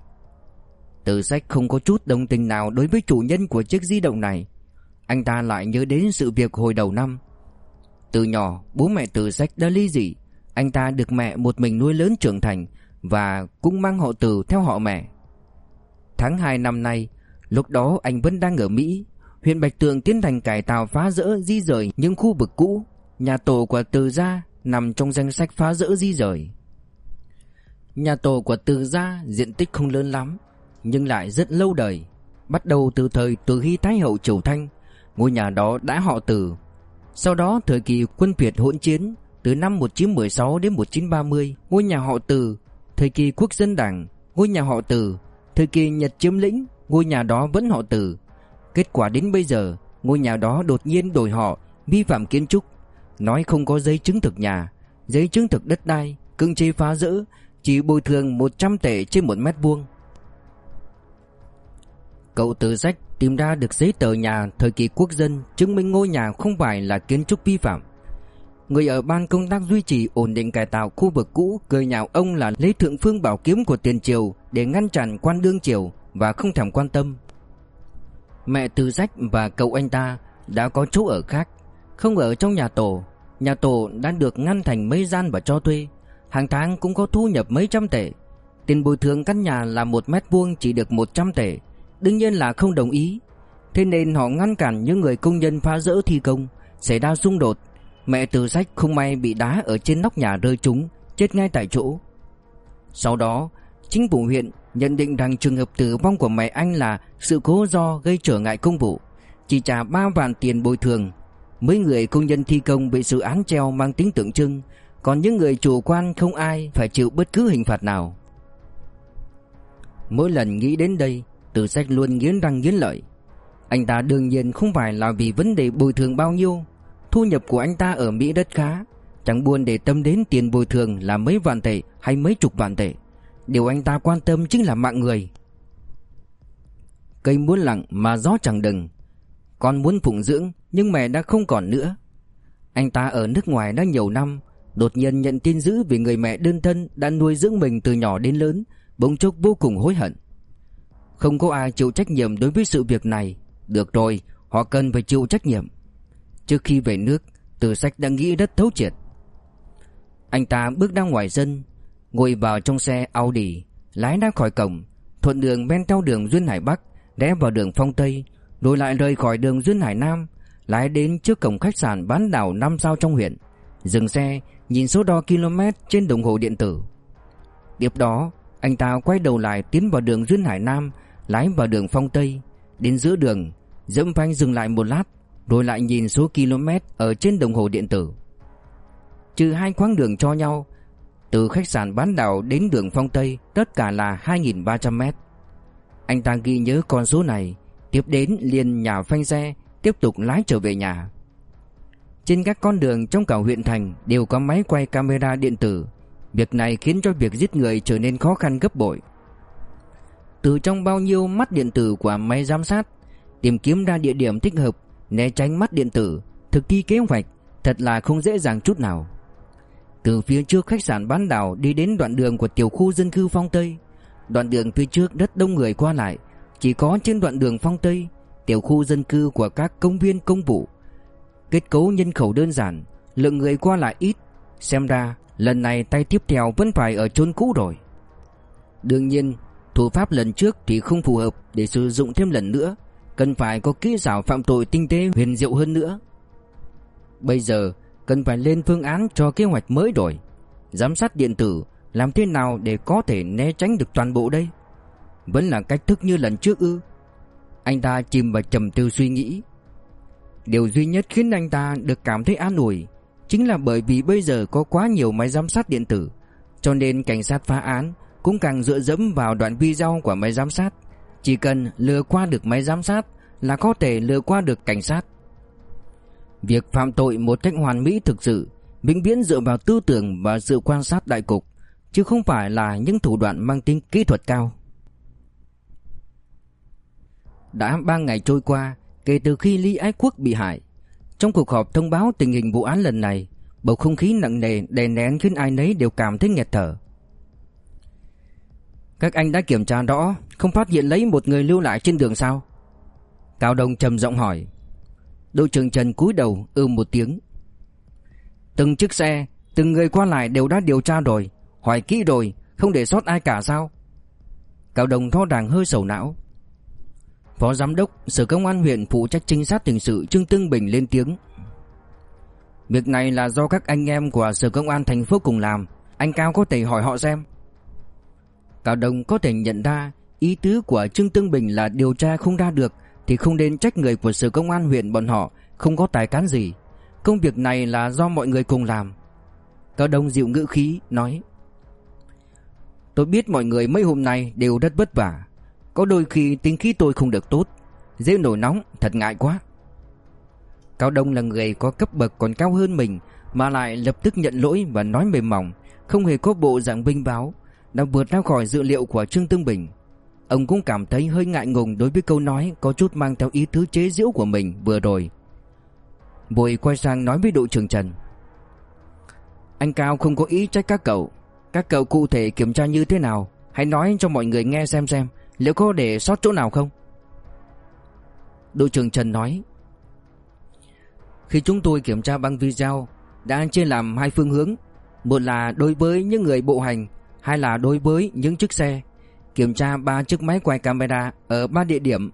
Từ sách không có chút đồng tình nào đối với chủ nhân của chiếc di động này. Anh ta lại nhớ đến sự việc hồi đầu năm. Từ nhỏ, bố mẹ từ sách đã ly dị. Anh ta được mẹ một mình nuôi lớn trưởng thành Và cũng mang họ từ theo họ mẹ. Tháng 2 năm nay, Lúc đó anh vẫn đang ở Mỹ huyện Bạch Tường tiến hành cải tạo phá rỡ di rời những khu vực cũ. Nhà tổ của Từ Gia nằm trong danh sách phá rỡ di rời. Nhà tổ của Từ Gia diện tích không lớn lắm, nhưng lại rất lâu đời. Bắt đầu từ thời Từ Hy Thái Hậu Triều Thanh, ngôi nhà đó đã họ Từ. Sau đó thời kỳ quân Việt hỗn chiến, từ năm 1916 đến 1930, ngôi nhà họ Từ, thời kỳ quốc dân đảng, ngôi nhà họ Từ, thời kỳ Nhật chiếm lĩnh, ngôi nhà đó vẫn họ Từ. Kết quả đến bây giờ, Ngôi nhà đó đột nhiên đổi họ, Vi phạm kiến trúc Nói không có giấy chứng thực nhà, Giấy chứng thực đất đai, cưỡng chế phá rỡ, Chỉ bồi thường 100 tệ trên một mét vuông Cậu tự sách tìm ra được giấy tờ nhà thời kỳ quốc dân chứng minh ngôi nhà không phải là kiến trúc vi phạm. Người ở ban công tác duy trì ổn định cải tạo khu vực cũ, cười nhạo ông là lấy thượng phương bảo kiếm của tiền triều để ngăn chặn quan đương triều và không thèm quan tâm. Mẹ Từ Sách và cậu anh ta đã có chỗ ở khác. Không ở trong nhà tổ Nhà tổ đã được ngăn thành mấy gian và cho thuê. Hàng tháng cũng có thu nhập mấy trăm tệ. Tiền bồi thường căn nhà là một mét vuông chỉ được 100 tệ. Đương nhiên là không đồng ý. Thế nên họ ngăn cản những người công nhân phá rỡ thi công, Xảy ra xung đột. Mẹ từ sách không may bị đá ở trên nóc nhà rơi trúng, Chết ngay tại chỗ. Sau đó, Chính phủ huyện nhận định rằng trường hợp tử vong của mẹ anh là sự cố do gây trở ngại công vụ, chỉ trả 3 vạn tiền bồi thường. Mấy người công nhân thi công bị sự án treo mang tính tượng trưng, còn những người chủ quan không ai phải chịu bất cứ hình phạt nào. Mỗi lần nghĩ đến đây, Từ Sách luôn nghiến răng nghiến lợi. Anh ta đương nhiên không phải là vì vấn đề bồi thường bao nhiêu, thu nhập của anh ta ở Mỹ đất khá, chẳng buồn để tâm đến tiền bồi thường là mấy vạn tệ hay mấy chục vạn tệ. Điều anh ta quan tâm chính là mạng người. Cây muốn lặng mà gió chẳng đừng. Con muốn phụng dưỡng, Nhưng mẹ đã không còn nữa. Anh ta ở nước ngoài đã nhiều năm, Đột nhiên nhận tin dữ về người mẹ đơn thân Đã nuôi dưỡng mình từ nhỏ đến lớn, Bỗng chốc vô cùng hối hận. Không có ai chịu trách nhiệm đối với sự việc này. Được rồi, Họ cần phải chịu trách nhiệm. Trước khi về nước, Từ sách đã nghĩ rất thấu triệt. Anh ta bước ra ngoài sân Ngồi vào trong xe Audi, Lái ra khỏi cổng, Thuận đường men theo đường Duyên Hải Bắc Rẽ vào đường Phong Tây, Rồi lại rời khỏi đường Duyên Hải Nam, Lái đến trước cổng khách sạn bán đảo 5 sao trong huyện. Dừng xe, Nhìn số đo km trên đồng hồ điện tử. Tiếp đó, Anh ta quay đầu lại tiến vào đường Duyên Hải Nam, Lái vào đường Phong Tây. Đến giữa đường Dẫm phanh dừng lại một lát, Rồi lại nhìn số km ở trên đồng hồ điện tử. Trừ hai quãng đường cho nhau từ khách sạn bán đảo đến đường Phong Tây, Tất cả là 2.300 mét. Anh ta ghi nhớ con số này, Tiếp đến liền nhà phanh xe, Tiếp tục lái trở về nhà. Trên các con đường trong cả huyện thành Đều có máy quay camera điện tử. Việc này khiến cho việc giết người trở nên khó khăn gấp bội. Từ trong bao nhiêu mắt điện tử của máy giám sát, Tìm kiếm ra địa điểm thích hợp, Né tránh mắt điện tử, Thực thi kế hoạch, Thật là không dễ dàng chút nào từ phía trước khách sạn bán đảo đi đến đoạn đường của tiểu khu dân cư Phong Tây. Đoạn đường phía trước rất đông người qua lại. Chỉ có trên đoạn đường Phong Tây, Tiểu khu dân cư của các công viên công vụ. Kết cấu nhân khẩu đơn giản, Lượng người qua lại ít. Xem ra, lần này tay tiếp theo vẫn phải ở chốn cũ rồi. Đương nhiên, Thủ pháp lần trước thì không phù hợp Để sử dụng thêm lần nữa. Cần phải có kỹ xảo phạm tội tinh tế huyền diệu hơn nữa. Bây giờ Cần phải lên phương án cho kế hoạch mới rồi. Giám sát điện tử, Làm thế nào để có thể né tránh được toàn bộ đây? Vẫn là cách thức như lần trước ư? Anh ta chìm vào trầm tư suy nghĩ. Điều duy nhất khiến anh ta được cảm thấy an ủi Chính là bởi vì bây giờ có quá nhiều máy giám sát điện tử, Cho nên cảnh sát phá án Cũng càng dựa dẫm vào đoạn video của máy giám sát. Chỉ cần lừa qua được máy giám sát Là có thể lừa qua được cảnh sát. Việc phạm tội một cách hoàn mỹ thực sự vĩnh viễn dựa vào tư tưởng và sự quan sát đại cục chứ không phải là những thủ đoạn mang tính kỹ thuật cao. Đã ba ngày trôi qua kể từ khi Lý Ái Quốc bị hại. Trong cuộc họp thông báo tình hình vụ án lần này, bầu không khí nặng nề đè nén khiến ai nấy đều cảm thấy nghẹt thở. Các anh đã kiểm tra rõ, không phát hiện lấy một người lưu lại trên đường sao? Cao Đông trầm giọng hỏi. Đội trưởng Trần cúi đầu ư một tiếng. Từng chiếc xe, từng người qua lại đều đã điều tra rồi, hỏi kỹ rồi, không để sót ai cả sao? Cao Đồng thoa đàng hơi sầu não. Phó giám đốc Sở Công an huyện phụ trách trinh sát hình sự Trương Tương Bình lên tiếng. Việc này là do các anh em của Sở Công an thành phố cùng làm, anh Cao có thể hỏi họ xem. Cao đồng có thể nhận ra ý tứ của Trương Tương Bình là điều tra không ra được thì không nên trách người của Sở Công an huyện bọn họ không có tài cán gì. Công việc này là do mọi người cùng làm. Cao Đông dịu ngữ khí nói: Tôi biết mọi người mấy hôm nay đều rất vất vả có đôi khi tính khí tôi không được tốt, Dễ nổi nóng, thật ngại quá Cao Đông là người có cấp bậc còn cao hơn mình, Mà lại lập tức nhận lỗi và nói mềm mỏng, Không hề có bộ dạng binh báo, Đã vượt ra khỏi dự liệu của Trương Tương Bình Ông cũng cảm thấy hơi ngại ngùng đối với câu nói Có chút mang theo ý thứ chế giễu của mình vừa rồi. Bùi quay sang nói với đội trưởng Trần. Anh Cao không có ý trách các cậu. Các cậu cụ thể kiểm tra như thế nào? Hãy nói cho mọi người nghe xem xem. Liệu có để sót chỗ nào không? Đội trưởng Trần nói. Khi chúng tôi kiểm tra băng video, Đã chia làm hai phương hướng. Một là đối với những người bộ hành, Hai là đối với những chiếc xe. Kiểm tra ba chiếc máy quay camera Ở ba địa điểm.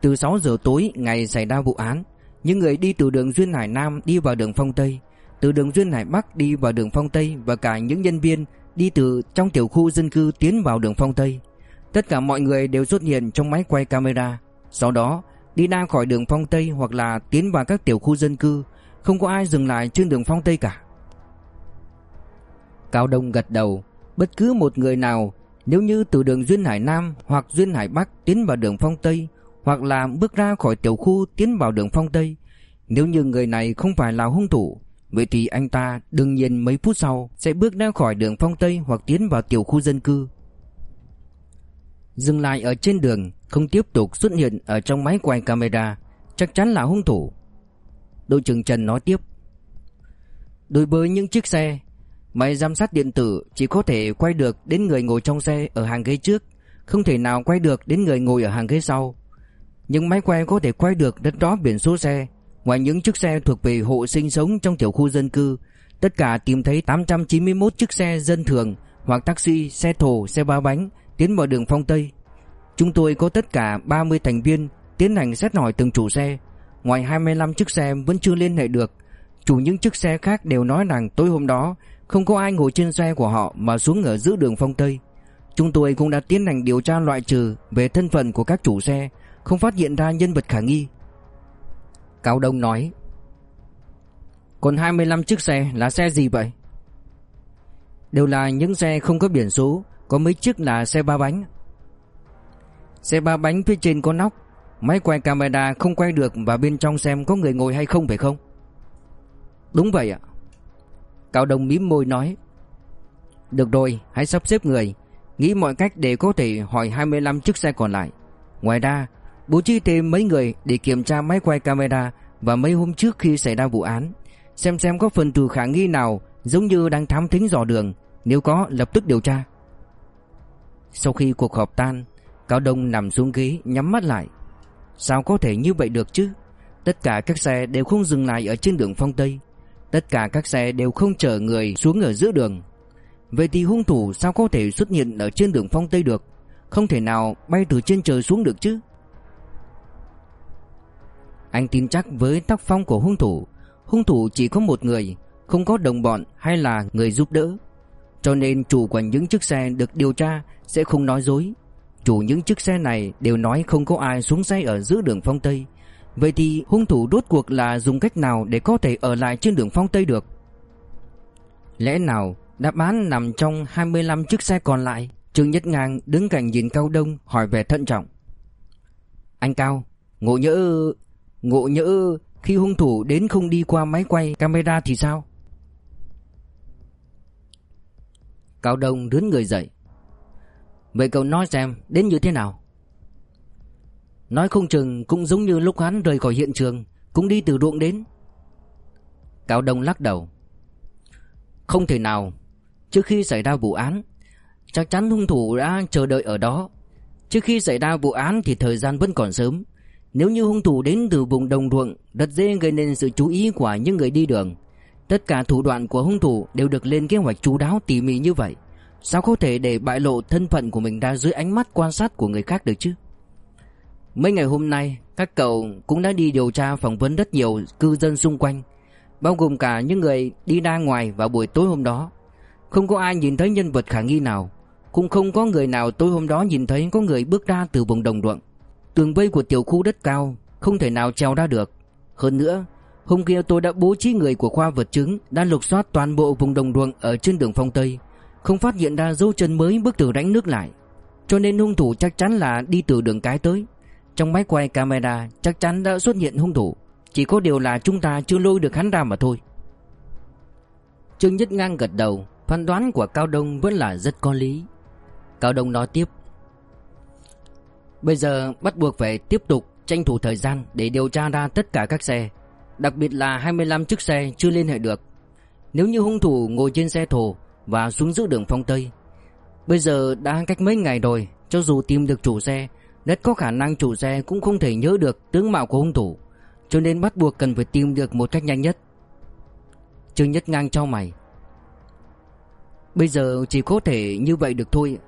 Từ 6 giờ tối, ngày xảy ra vụ án, Những người đi từ đường Duyên Hải Nam đi vào đường Phong Tây, Từ đường Duyên Hải Bắc đi vào đường Phong Tây Và cả những nhân viên đi từ trong tiểu khu dân cư tiến vào đường Phong Tây. Tất cả mọi người đều xuất hiện trong máy quay camera. Sau đó, đi ra khỏi đường phong Tây hoặc là tiến vào các tiểu khu dân cư, Không có ai dừng lại trên đường phong Tây cả. Cao Đông gật đầu, Bất cứ một người nào nếu như từ đường Duyên Hải Nam hoặc Duyên Hải Bắc tiến vào đường phong Tây, Hoặc là bước ra khỏi tiểu khu tiến vào đường phong Tây, Nếu như người này không phải là hung thủ, Vậy thì anh ta đương nhiên mấy phút sau Sẽ bước ra khỏi đường phong Tây hoặc tiến vào tiểu khu dân cư. Dừng lại ở trên đường, Không tiếp tục xuất hiện ở trong máy quay camera, Chắc chắn là hung thủ. Đội trưởng Trần nói tiếp. Đối với những chiếc xe Máy giám sát điện tử chỉ có thể quay được đến người ngồi trong xe ở hàng ghế trước Không thể nào quay được đến người ngồi ở hàng ghế sau Nhưng máy quay có thể quay được rất rõ biển số xe Ngoài những chiếc xe thuộc về hộ sinh sống trong tiểu khu dân cư Tất cả tìm thấy 891 chiếc xe dân thường Hoặc taxi, xe thổ, xe ba bánh tiến vào đường phong Tây. Chúng tôi có tất cả 30 thành viên tiến hành xét hỏi từng chủ xe. Ngoài 25 chiếc xe vẫn chưa liên hệ được, chủ những chiếc xe khác đều nói rằng tối hôm đó không có ai ngồi trên xe của họ mà xuống ở giữa đường phong Tây. Chúng tôi cũng đã tiến hành điều tra loại trừ về thân phận của các chủ xe, không phát hiện ra nhân vật khả nghi. Cao Đông nói Còn 25 chiếc xe là xe gì vậy? Đều là những xe không có biển số có mấy chiếc là xe ba bánh Xe ba bánh phía trên có nóc Máy quay camera không quay được Và bên trong xem có người ngồi hay không phải không Đúng vậy ạ Cao Đông mím môi nói, Được rồi, hãy sắp xếp người. Nghĩ mọi cách để có thể hỏi 25 chiếc xe còn lại. Ngoài ra, Bố trí thêm mấy người để kiểm tra máy quay camera Và mấy hôm trước khi xảy ra vụ án. Xem xem có phần từ khả nghi nào Giống như đang thám thính dò đường. Nếu có, lập tức điều tra. Sau khi cuộc họp tan, Cao Đông nằm xuống ghế, nhắm mắt lại. Sao có thể như vậy được chứ? Tất cả các xe đều không dừng lại ở trên đường phong Tây. Tất cả các xe đều không chở người xuống ở giữa đường. Vậy thì hung thủ sao có thể xuất hiện ở trên đường phong Tây được? Không thể nào bay từ trên trời xuống được chứ? Anh tin chắc với tác phong của hung thủ Hung thủ chỉ có một người, Không có đồng bọn hay là người giúp đỡ. Cho nên chủ của những chiếc xe được điều tra sẽ không nói dối. Chủ những chiếc xe này đều nói không có ai xuống xe ở giữa đường phong Tây. Vậy thì hung thủ rốt cuộc là dùng cách nào để có thể ở lại trên đường phong Tây được? Lẽ nào đáp án nằm trong 25 chiếc xe còn lại? Trương Nhất Ngang đứng cạnh nhìn Cao Đông hỏi về thận trọng. Anh Cao, ngộ nhỡ... Ngộ nhỡ khi hung thủ đến không đi qua máy quay camera thì sao? Cao Đông đứng người dậy. Vậy cậu nói xem đến như thế nào? Nói không chừng cũng giống như lúc hắn rời khỏi hiện trường, Cũng đi từ ruộng đến. Cao Đông lắc đầu. Không thể nào. Trước khi xảy ra vụ án, Chắc chắn hung thủ đã chờ đợi ở đó. Trước khi xảy ra vụ án thì thời gian vẫn còn sớm. Nếu như hung thủ đến từ vùng đồng ruộng, Rất dễ gây nên sự chú ý của những người đi đường. Tất cả thủ đoạn của hung thủ đều được lên kế hoạch chú đáo tỉ mỉ như vậy. Sao có thể để bại lộ thân phận của mình ra dưới ánh mắt quan sát của người khác được chứ? Mấy ngày hôm nay, Các cậu cũng đã đi điều tra phỏng vấn rất nhiều cư dân xung quanh, Bao gồm cả những người đi ra ngoài vào buổi tối hôm đó. Không có ai nhìn thấy nhân vật khả nghi nào, Cũng không có người nào tối hôm đó nhìn thấy có người bước ra từ vùng đồng ruộng. Tường vây của tiểu khu đất cao Không thể nào treo ra được. Hơn nữa, Hôm kia tôi đã bố trí người của khoa vật chứng Đã lục soát toàn bộ vùng đồng ruộng Ở trên đường phong Tây, Không phát hiện ra dấu chân mới bước từ rãnh nước lại. Cho nên hung thủ chắc chắn là đi từ đường cái tới trong máy quay camera, chắc chắn đã xuất hiện hung thủ. Chỉ có điều là chúng ta chưa lôi được hắn ra mà thôi. Trương Nhất Ngang gật đầu, Phán đoán của Cao Đông vẫn là rất có lý. Cao Đông nói tiếp. Bây giờ bắt buộc phải tiếp tục tranh thủ thời gian để điều tra ra tất cả các xe. Đặc biệt là 25 chiếc xe chưa liên hệ được. Nếu như hung thủ ngồi trên xe thổ và xuống giữa đường phong Tây, Bây giờ đã cách mấy ngày rồi, Cho dù tìm được chủ xe rất có khả năng chủ xe cũng không thể nhớ được tướng mạo của hung thủ, Cho nên bắt buộc cần phải tìm được một cách nhanh nhất. Trương Nhất Ngang cho mày. Bây giờ chỉ có thể như vậy được thôi.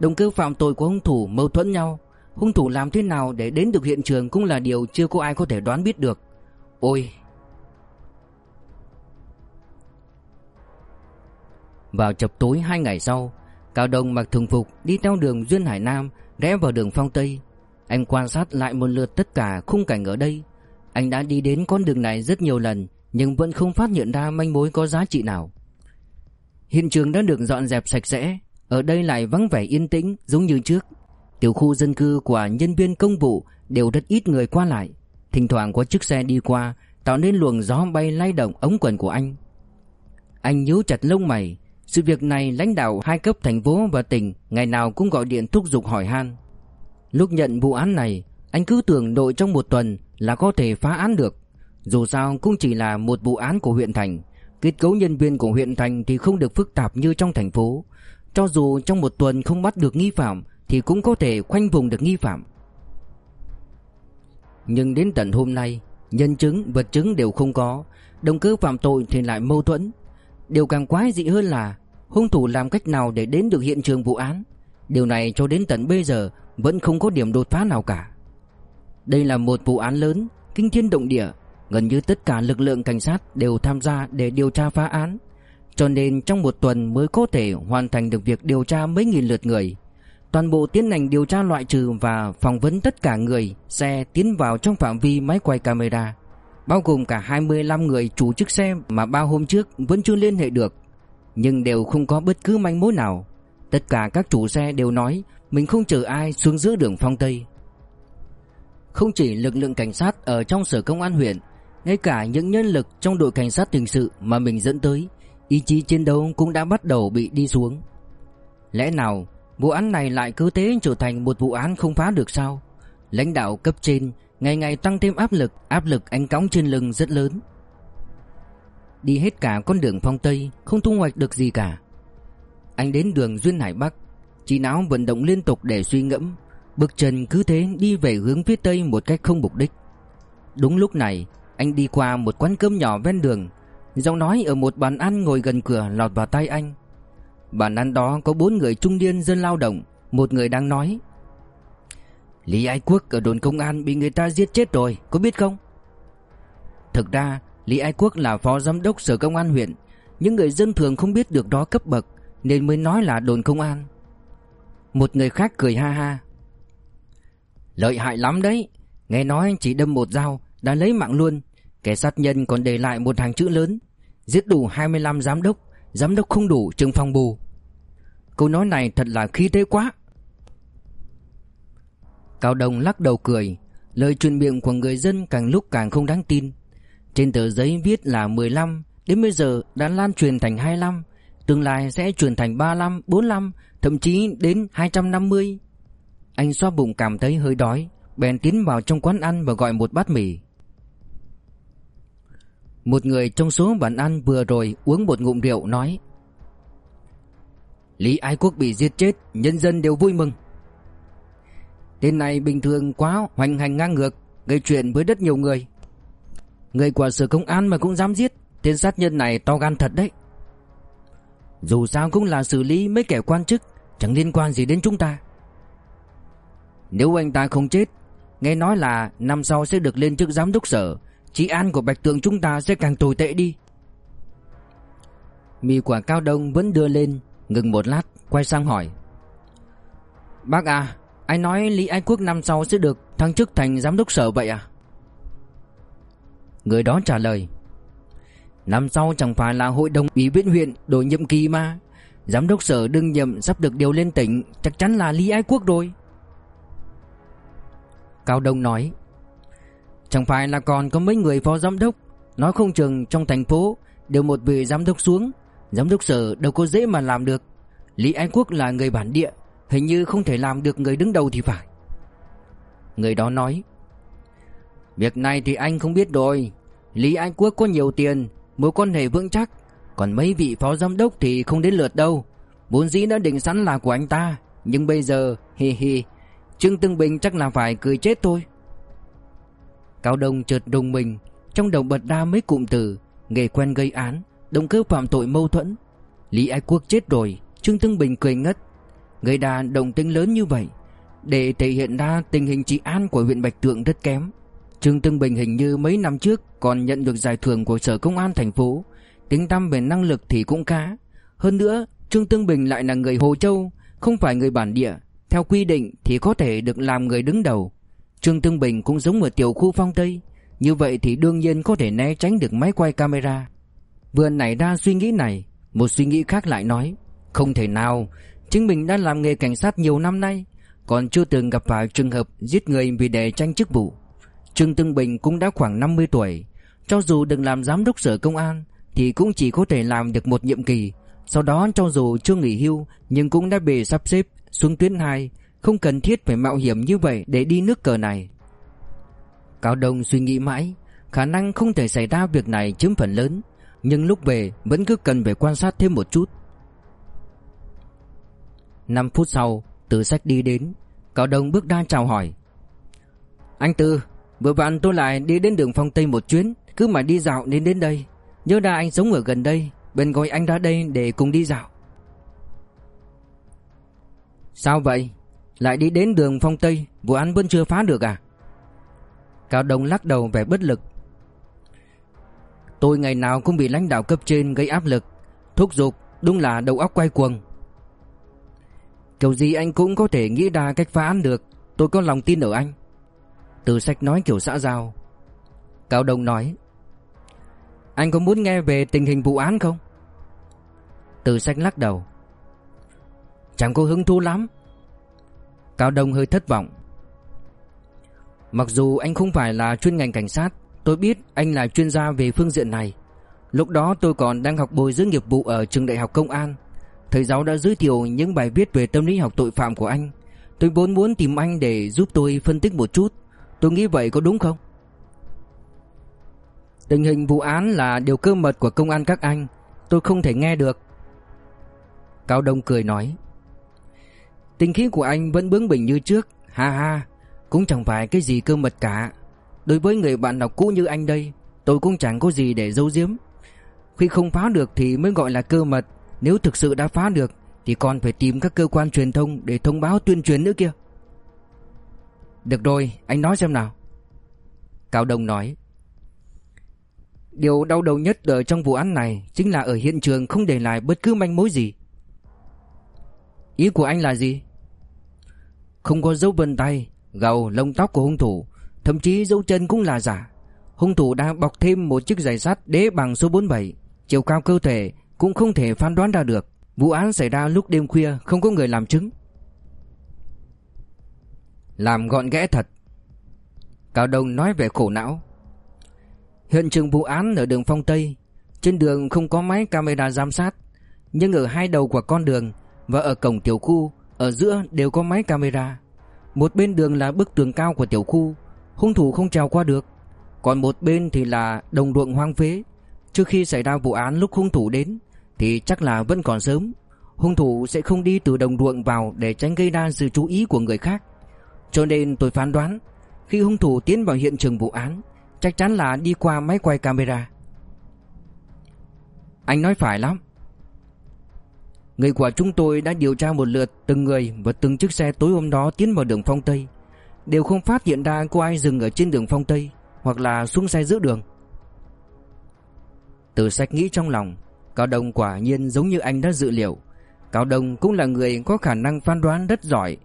Động cơ phạm tội của hung thủ mâu thuẫn nhau. Hung thủ làm thế nào để đến được hiện trường cũng là điều chưa có ai có thể đoán biết được. Ôi! Vào chập tối hai ngày sau, Cao Đông mặc thường phục đi theo đường Duyên Hải Nam Rẽ vào đường phong Tây, Anh quan sát lại một lượt tất cả khung cảnh ở đây. Anh đã đi đến con đường này rất nhiều lần, Nhưng vẫn không phát hiện ra manh mối có giá trị nào. Hiện trường đã được dọn dẹp sạch sẽ, Ở đây lại vắng vẻ yên tĩnh, giống như trước. Tiểu khu dân cư của nhân viên công vụ đều rất ít người qua lại. Thỉnh thoảng có chiếc xe đi qua, Tạo nên luồng gió bay lay động ống quần của anh. Anh nhíu chặt lông mày sự việc này lãnh đạo hai cấp thành phố và tỉnh ngày nào cũng gọi điện thúc giục hỏi han. Lúc nhận vụ án này, anh cứ tưởng đội trong một tuần là có thể phá án được. Dù sao cũng chỉ là một vụ án của huyện thành. Kết cấu nhân viên của huyện thành thì không được phức tạp như trong thành phố. Cho dù trong một tuần không bắt được nghi phạm thì cũng có thể khoanh vùng được nghi phạm. Nhưng đến tận hôm nay, nhân chứng, vật chứng đều không có, động cơ phạm tội thì lại mâu thuẫn. Điều càng quái dị hơn là hung thủ làm cách nào để đến được hiện trường vụ án. Điều này cho đến tận bây giờ vẫn không có điểm đột phá nào cả. Đây là một vụ án lớn, kinh thiên động địa, gần như tất cả lực lượng cảnh sát đều tham gia để điều tra phá án. Cho nên trong một tuần mới có thể hoàn thành được việc điều tra mấy nghìn lượt người. Toàn bộ tiến hành điều tra loại trừ và phỏng vấn tất cả người, xe tiến vào trong phạm vi máy quay camera. Bao gồm cả 25 người chủ chiếc xe mà ba hôm trước vẫn chưa liên hệ được nhưng đều không có bất cứ manh mối nào. Tất cả các chủ xe đều nói mình không chờ ai xuống giữa đường phong Tây. Không chỉ lực lượng cảnh sát ở trong sở công an huyện, ngay cả những nhân lực trong đội cảnh sát hình sự mà mình dẫn tới, ý chí chiến đấu cũng đã bắt đầu bị đi xuống. Lẽ nào vụ án này lại cứ thế trở thành một vụ án không phá được sao? Lãnh đạo cấp trên ngày ngày tăng thêm áp lực, áp lực anh cõng trên lưng rất lớn. Đi hết cả con đường phong Tây, Không thu hoạch được gì cả. Anh đến đường Duyên Hải Bắc, trí não vận động liên tục để suy ngẫm. Bước chân cứ thế đi về hướng phía Tây một cách không mục đích. Đúng lúc này, Anh đi qua một quán cơm nhỏ ven đường. Giọng nói ở một bàn ăn ngồi gần cửa lọt vào tay anh. Bàn ăn đó có bốn người trung niên dân lao động. Một người đang nói, Lý Ái Quốc ở đồn công an bị người ta giết chết rồi, Có biết không? Thực ra Lý Ái Quốc là phó giám đốc sở công an huyện. Những người dân thường không biết được đó cấp bậc, Nên mới nói là đồn công an. Một người khác cười ha ha. Lợi hại lắm đấy. Nghe nói chỉ đâm một dao, đã lấy mạng luôn. Kẻ sát nhân còn để lại một hàng chữ lớn. Giết đủ 25 giám đốc Giám đốc không đủ trừng phòng bù. Câu nói này thật là khí thế quá. Cao Đông lắc đầu cười. Lời truyền miệng của người dân càng lúc càng không đáng tin. Trên tờ giấy viết là 15 Đến bây giờ đã lan truyền thành 25 Tương lai sẽ truyền thành 35, 45 Thậm chí đến 250 Anh xoa bụng cảm thấy hơi đói Bèn tiến vào trong quán ăn và gọi một bát mì. Một người trong số bàn ăn vừa rồi uống một ngụm rượu nói Lý Ái Quốc bị giết chết Nhân dân đều vui mừng. Tên này bình thường quá hoành hành ngang ngược Gây chuyện với rất nhiều người. Người của sở công an mà cũng dám giết, Tên sát nhân này to gan thật đấy. Dù sao cũng là xử lý mấy kẻ quan chức, Chẳng liên quan gì đến chúng ta. Nếu anh ta không chết, Nghe nói là năm sau sẽ được lên chức giám đốc sở Trị an của Bạch Tượng chúng ta sẽ càng tồi tệ đi. Mì quả cao đông vẫn đưa lên, Ngừng một lát, Quay sang hỏi. Bác à anh nói Lý Ái Quốc năm sau sẽ được thăng chức thành giám đốc sở vậy à? Người đó trả lời, Năm sau chẳng phải là hội đồng ủy viên huyện đổi nhiệm kỳ mà. Giám đốc sở đương nhiệm sắp được điều lên tỉnh, Chắc chắn là Lý Ái Quốc rồi. Cao Đông nói, Chẳng phải là còn có mấy người phó giám đốc. Nói không chừng trong thành phố Đều một vị giám đốc xuống. Giám đốc sở đâu có dễ mà làm được. Lý Ái Quốc là người bản địa, Hình như không thể làm được người đứng đầu thì phải. Người đó nói Việc này thì anh không biết rồi. Lý anh Quốc có nhiều tiền, Mối quan hệ vững chắc. Còn mấy vị phó giám đốc thì không đến lượt đâu. Bốn dĩ đã định sẵn là của anh ta, Nhưng bây giờ, hi hi, Trương Tương Bình chắc là phải cười chết thôi. Cao Đông chợt đùng mình, Trong đầu bật ra mấy cụm từ, Nghề quen gây án, Động cơ phạm tội mâu thuẫn. Lý Ái Quốc chết rồi, Trương Tương Bình cười ngất. Người đàn động tính lớn như vậy, Để thể hiện ra tình hình trị an của huyện Bạch Tượng rất kém. Trương Tương Bình hình như mấy năm trước Còn nhận được giải thưởng của Sở Công an thành phố. Tính tâm về năng lực thì cũng khá. Hơn nữa, Trương Tương Bình lại là người Hồ Châu, Không phải người bản địa. Theo quy định thì có thể được làm người đứng đầu. Trương Tương Bình cũng giống ở tiểu khu phong Tây. Như vậy thì đương nhiên có thể né tránh được máy quay camera. Vừa nảy ra suy nghĩ này, Một suy nghĩ khác lại nói, Không thể nào, Chính mình đã làm nghề cảnh sát nhiều năm nay, Còn chưa từng gặp phải trường hợp giết người vì để tranh chức vụ. Trương Tương Bình cũng đã khoảng 50 tuổi. Cho dù đừng làm giám đốc sở công an, Thì cũng chỉ có thể làm được một nhiệm kỳ. Sau đó, cho dù chưa nghỉ hưu, Nhưng cũng đã bị sắp xếp xuống tuyến 2 Không cần thiết phải mạo hiểm như vậy để đi nước cờ này. Cao Đông suy nghĩ mãi, Khả năng không thể xảy ra việc này chiếm phần lớn, Nhưng lúc về vẫn cứ cần phải quan sát thêm một chút. 5 phút sau, Từ sách đi đến, Cao Đông bước ra chào hỏi. Anh Tư Vừa vặn tôi lại đi đến đường phong Tây một chuyến, Cứ mà đi dạo đến đến đây. Nhớ ra anh sống ở gần đây, Bên gọi anh ra đây để cùng đi dạo. Sao vậy? Lại đi đến đường phong Tây, Vụ án vẫn chưa phá được à? Cao Đông lắc đầu vẻ bất lực. Tôi ngày nào cũng bị lãnh đạo cấp trên gây áp lực, Thúc giục, Đúng là đầu óc quay cuồng. Kiểu gì anh cũng có thể nghĩ ra cách phá án được, Tôi có lòng tin ở anh. Từ sách nói kiểu xã giao. Cao Đông nói, Anh có muốn nghe về tình hình vụ án không? Từ sách lắc đầu, Chẳng có hứng thú lắm. Cao Đông hơi thất vọng. Mặc dù anh không phải là chuyên ngành cảnh sát, Tôi biết anh là chuyên gia về phương diện này. Lúc đó tôi còn đang học bồi dưỡng nghiệp vụ ở trường đại học công an. Thầy giáo đã giới thiệu những bài viết về tâm lý học tội phạm của anh. Tôi vốn muốn tìm anh để giúp tôi phân tích một chút. Tôi nghĩ vậy có đúng không? Tình hình vụ án là điều cơ mật của công an các anh. Tôi không thể nghe được. Cao Đông cười nói. Tình khí của anh vẫn bướng bỉnh như trước. Ha ha, Cũng chẳng phải cái gì cơ mật cả. Đối với người bạn học cũ như anh đây, Tôi cũng chẳng có gì để giấu giếm. Khi không phá được thì mới gọi là cơ mật. Nếu thực sự đã phá được, Thì còn phải tìm các cơ quan truyền thông Để thông báo tuyên truyền nữa kia. Được rồi, anh nói xem nào. Cao Đông nói, Điều đau đầu nhất ở trong vụ án này Chính là ở hiện trường không để lại bất cứ manh mối gì. Ý của anh là gì? Không có dấu vân tay Gầu lông tóc của hung thủ, Thậm chí dấu chân cũng là giả. Hung thủ đã bọc thêm một chiếc giày sắt đế bằng số 47 Chiều cao cơ thể cũng không thể phán đoán ra được. Vụ án xảy ra lúc đêm khuya, Không có người làm chứng. Làm gọn ghẽ thật. Cao Đông nói về khổ não. Hiện trường vụ án ở đường Phong Tây, Trên đường không có máy camera giám sát, Nhưng ở hai đầu của con đường Và ở cổng tiểu khu, Ở giữa đều có máy camera. Một bên đường là bức tường cao của tiểu khu, Hung thủ không trèo qua được. Còn một bên thì là đồng ruộng hoang phế. Trước khi xảy ra vụ án lúc hung thủ đến, Thì chắc là vẫn còn sớm. Hung thủ sẽ không đi từ đồng ruộng vào Để tránh gây ra sự chú ý của người khác. Cho nên tôi phán đoán, Khi hung thủ tiến vào hiện trường vụ án, Chắc chắn là đi qua máy quay camera. Anh nói phải lắm. Người của chúng tôi đã điều tra một lượt từng người và từng chiếc xe tối hôm đó tiến vào đường Phong Tây. Đều không phát hiện ra có ai dừng ở trên đường Phong Tây Hoặc là xuống xe giữa đường. Từ sách nghĩ trong lòng, Cao Đông quả nhiên giống như anh đã dự liệu. Cao Đông cũng là người có khả năng phán đoán rất giỏi.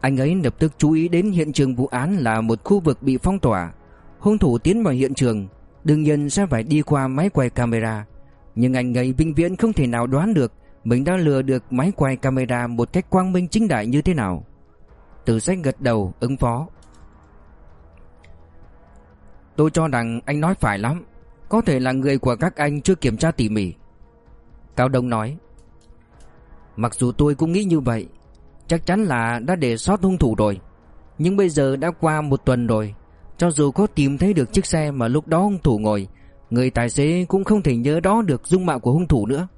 Anh ấy lập tức chú ý đến hiện trường vụ án là một khu vực bị phong tỏa. Hung thủ tiến vào hiện trường, Đương nhiên sẽ phải đi qua máy quay camera. Nhưng anh ấy vĩnh viễn không thể nào đoán được Mình đã lừa được máy quay camera một cách quang minh chính đại như thế nào. Từ sách gật đầu, ứng phó. Tôi cho rằng anh nói phải lắm. Có thể là người của các anh chưa kiểm tra tỉ mỉ. Cao Đông nói. Mặc dù tôi cũng nghĩ như vậy Chắc chắn là đã để sót hung thủ rồi. Nhưng bây giờ đã qua một tuần rồi. Cho dù có tìm thấy được chiếc xe mà lúc đó hung thủ ngồi, Người tài xế cũng không thể nhớ đó được dung mạo của hung thủ nữa.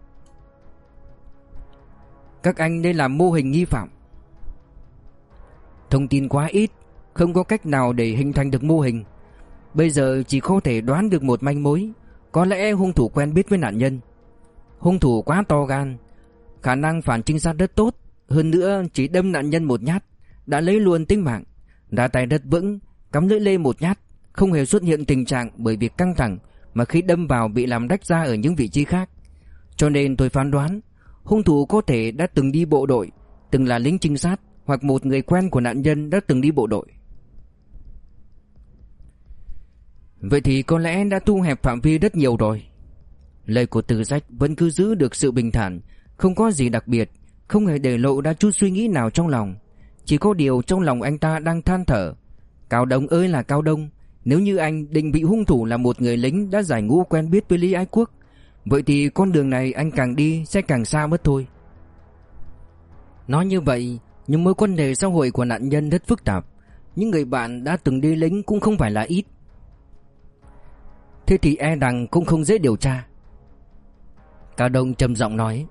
Các anh đây là mô hình nghi phạm. Thông tin quá ít, Không có cách nào để hình thành được mô hình. Bây giờ chỉ có thể đoán được một manh mối, Có lẽ hung thủ quen biết với nạn nhân. Hung thủ quá to gan, Khả năng phản trinh sát rất tốt. Hơn nữa, chỉ đâm nạn nhân một nhát, Đã lấy luôn tính mạng. Đã tay đất vững, Cắm lưỡi lê một nhát, Không hề xuất hiện tình trạng bởi việc căng thẳng Mà khi đâm vào bị làm rách ra ở những vị trí khác. Cho nên tôi phán đoán, Hung thủ có thể đã từng đi bộ đội, Từng là lính trinh sát Hoặc một người quen của nạn nhân đã từng đi bộ đội. Vậy thì có lẽ đã thu hẹp phạm vi rất nhiều rồi. Lời của từ sách vẫn cứ giữ được sự bình thản, Không có gì đặc biệt. Không hề để lộ ra chút suy nghĩ nào trong lòng. Chỉ có điều trong lòng anh ta đang than thở. Cao Đông ơi là Cao Đông, Nếu như anh định bị hung thủ là một người lính Đã giải ngũ quen biết với Lý Ái Quốc, Vậy thì con đường này anh càng đi Sẽ càng xa mất thôi. Nói như vậy, Nhưng mối quan hệ xã hội của nạn nhân rất phức tạp. Những người bạn đã từng đi lính Cũng không phải là ít. Thế thì e rằng cũng không dễ điều tra. Cao Đông trầm giọng nói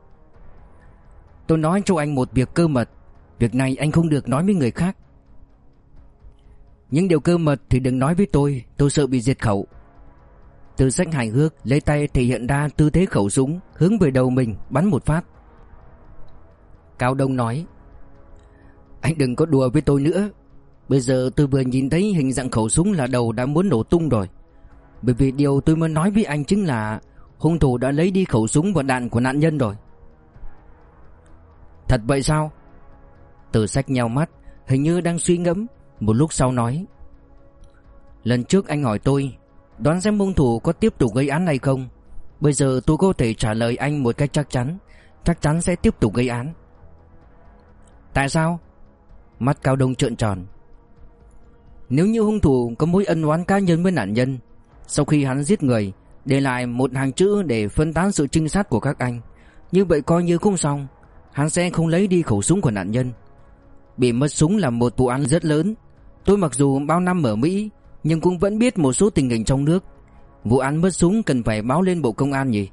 Tôi nói cho anh một việc cơ mật. Việc này anh không được nói với người khác. Những điều cơ mật thì đừng nói với tôi. Tôi sợ bị diệt khẩu. Từ sách hài hước lấy tay thể hiện ra tư thế khẩu súng, Hướng về đầu mình, bắn một phát. Cao Đông nói, Anh đừng có đùa với tôi nữa. Bây giờ tôi vừa nhìn thấy hình dạng khẩu súng là đầu đã muốn nổ tung rồi. Bởi vì điều tôi muốn nói với anh chính là Hung thủ đã lấy đi khẩu súng và đạn của nạn nhân rồi. Thật vậy sao? Từ sách nhau mắt, Hình như đang suy ngẫm, một lúc sau nói. Lần trước anh hỏi tôi, Đoán xem hung thủ có tiếp tục gây án hay không. Bây giờ tôi có thể trả lời anh một cách chắc chắn Chắc chắn sẽ tiếp tục gây án. Tại sao? Mắt cao đông trợn tròn. Nếu như hung thủ có mối ân oán cá nhân với nạn nhân, Sau khi hắn giết người, Để lại một hàng chữ để phân tán sự trinh sát của các anh, Như vậy coi như không xong. Hắn sẽ không lấy đi khẩu súng của nạn nhân. Bị mất súng là một vụ án rất lớn. Tôi mặc dù bao năm ở Mỹ, Nhưng cũng vẫn biết một số tình hình trong nước. Vụ án mất súng cần phải báo lên Bộ Công an nhỉ?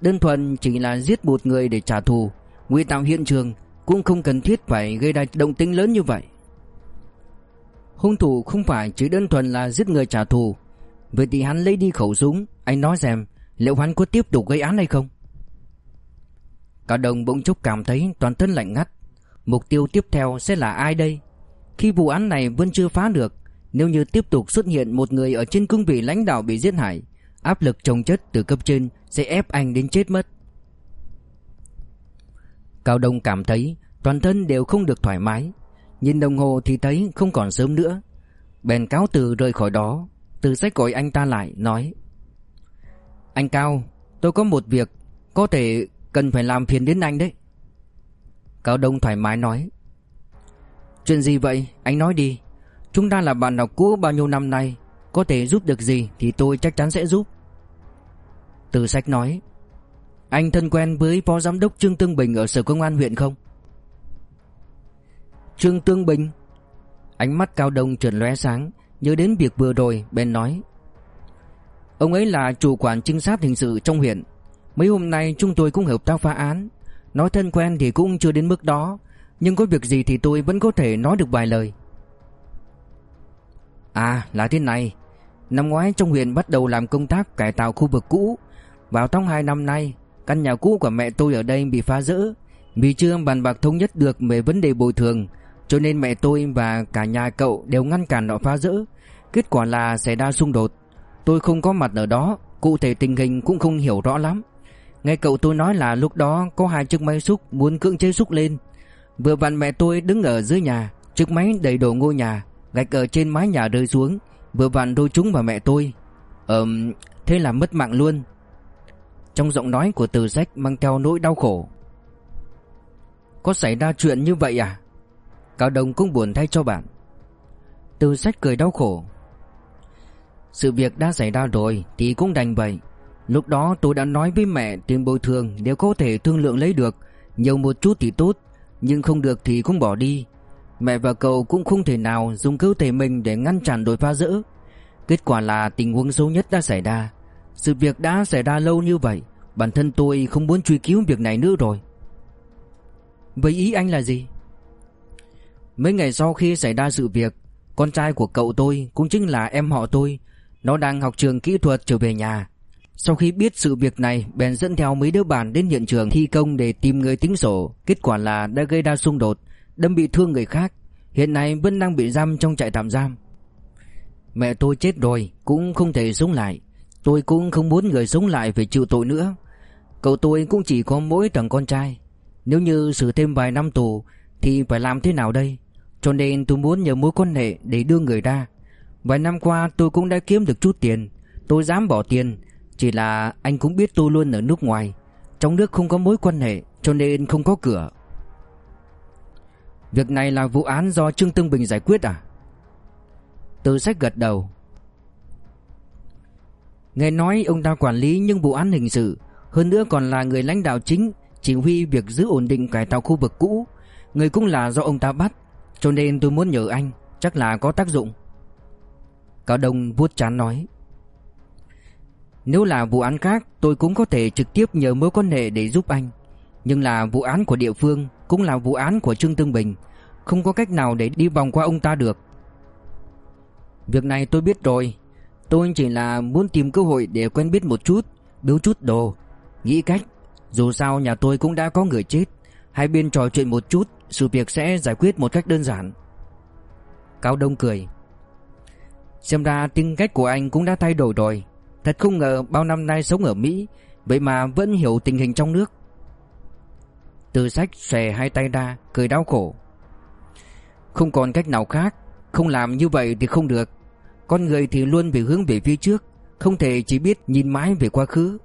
Đơn thuần chỉ là giết một người để trả thù, Nguy tạo hiện trường, Cũng không cần thiết phải gây ra động tĩnh lớn như vậy. Hung thủ không phải chỉ đơn thuần là giết người trả thù. Vậy thì hắn lấy đi khẩu súng, Anh nói xem, Liệu hắn có tiếp tục gây án hay không? Cả đồng bỗng chốc cảm thấy toàn thân lạnh ngắt. Mục tiêu tiếp theo sẽ là ai đây? Khi vụ án này vẫn chưa phá được, Nếu như tiếp tục xuất hiện một người ở trên cương vị lãnh đạo bị giết hại, Áp lực trồng chất từ cấp trên sẽ ép anh đến chết mất. Cao Đông cảm thấy toàn thân đều không được thoải mái. Nhìn đồng hồ thì thấy không còn sớm nữa. Bèn cáo từ rời khỏi đó. Từ sách gọi anh ta lại, nói, Anh Cao, Tôi có một việc Có thể cần phải làm phiền đến anh đấy. Cao Đông thoải mái nói. Chuyện gì vậy? Anh nói đi. Chúng ta là bạn học cũ bao nhiêu năm nay, Có thể giúp được gì thì tôi chắc chắn sẽ giúp. Từ sách nói. Anh thân quen với phó giám đốc Trương Tương Bình ở sở công an huyện không? Trương Tương Bình. Ánh mắt Cao Đông trượt lóe sáng, Nhớ đến việc vừa rồi bên nói. Ông ấy là chủ quản trinh sát hình sự trong huyện. Mấy hôm nay chúng tôi cũng hợp tác phá án. Nói thân quen thì cũng chưa đến mức đó. Nhưng có việc gì thì tôi vẫn có thể nói được vài lời. À là thế này. Năm ngoái trong huyện bắt đầu làm công tác cải tạo khu vực cũ. Vào tháng 2 năm nay, Căn nhà cũ của mẹ tôi ở đây bị phá rỡ. Vì chưa bàn bạc thống nhất được về vấn đề bồi thường, Cho nên mẹ tôi và cả nhà cậu đều ngăn cản họ phá rỡ. Kết quả là xảy ra xung đột. Tôi không có mặt ở đó, Cụ thể tình hình cũng không hiểu rõ lắm. Nghe cậu tôi nói là lúc đó có hai chiếc máy xúc muốn cưỡng chế xúc lên. Vừa vặn mẹ tôi đứng ở dưới nhà, Chiếc máy đầy đổ ngôi nhà, Gạch ở trên mái nhà rơi xuống. Vừa vặn đôi chúng vào mẹ tôi. Ờm, thế là mất mạng luôn. Trong giọng nói của từ sách mang theo nỗi đau khổ. Có xảy ra chuyện như vậy à? Cao Đồng cũng buồn thay cho bạn. Từ sách cười đau khổ. Sự việc đã xảy ra rồi Thì cũng đành vậy. Lúc đó tôi đã nói với mẹ tiền bồi thường Nếu có thể thương lượng lấy được. Nhiều một chút thì tốt, Nhưng không được thì cũng bỏ đi. Mẹ và cậu cũng không thể nào dùng cơ thể mình để ngăn chặn đội phá rỡ Kết quả là tình huống xấu nhất đã xảy ra. Sự việc đã xảy ra lâu như vậy, Bản thân tôi không muốn truy cứu việc này nữa rồi. Vậy ý anh là gì? Mấy ngày sau khi xảy ra sự việc, Con trai của cậu tôi cũng chính là em họ tôi. Nó đang học trường kỹ thuật trở về nhà. Sau khi biết sự việc này, Bèn dẫn theo mấy đứa bạn đến hiện trường thi công để tìm người tính sổ. Kết quả là đã gây ra xung đột, Đâm bị thương người khác. Hiện nay vẫn đang bị giam trong trại tạm giam. Mẹ tôi chết rồi, Cũng không thể sống lại. Tôi cũng không muốn người sống lại phải chịu tội nữa. Cậu tôi cũng chỉ có mỗi thằng con trai. Nếu như xử thêm vài năm tù, Thì phải làm thế nào đây? Cho nên tôi muốn nhờ mối quan hệ để đưa người ra. Vài năm qua tôi cũng đã kiếm được chút tiền. Tôi dám bỏ tiền chỉ là anh cũng biết tôi luôn ở nước ngoài. Trong nước không có mối quan hệ, Cho nên không có cửa. Việc này là vụ án do Trương Tương Bình giải quyết à? Từ sách gật đầu. Nghe nói ông ta quản lý những vụ án hình sự, Hơn nữa còn là người lãnh đạo chính, Chỉ huy việc giữ ổn định cải tạo khu vực cũ. Người cũng là do ông ta bắt, Cho nên tôi muốn nhờ anh, Chắc là có tác dụng. Cao Đông vuốt chán nói. Nếu là vụ án khác, Tôi cũng có thể trực tiếp nhờ mối quan hệ để giúp anh. Nhưng là vụ án của địa phương Cũng là vụ án của Trương Tương Bình. Không có cách nào để đi vòng qua ông ta được. Việc này tôi biết rồi. Tôi chỉ là muốn tìm cơ hội để quen biết một chút, Biếu chút đồ. Nghĩ cách, Dù sao nhà tôi cũng đã có người chết. Hai bên trò chuyện một chút, Sự việc sẽ giải quyết một cách đơn giản. Cao Đông cười. Xem ra tính cách của anh cũng đã thay đổi rồi. Thật không ngờ bao năm nay sống ở Mỹ, Vậy mà vẫn hiểu tình hình trong nước. Từ sách xòe hai tay ra, Cười đau khổ. Không còn cách nào khác, Không làm như vậy thì không được. Con người thì luôn phải hướng về phía trước, Không thể chỉ biết nhìn mãi về quá khứ.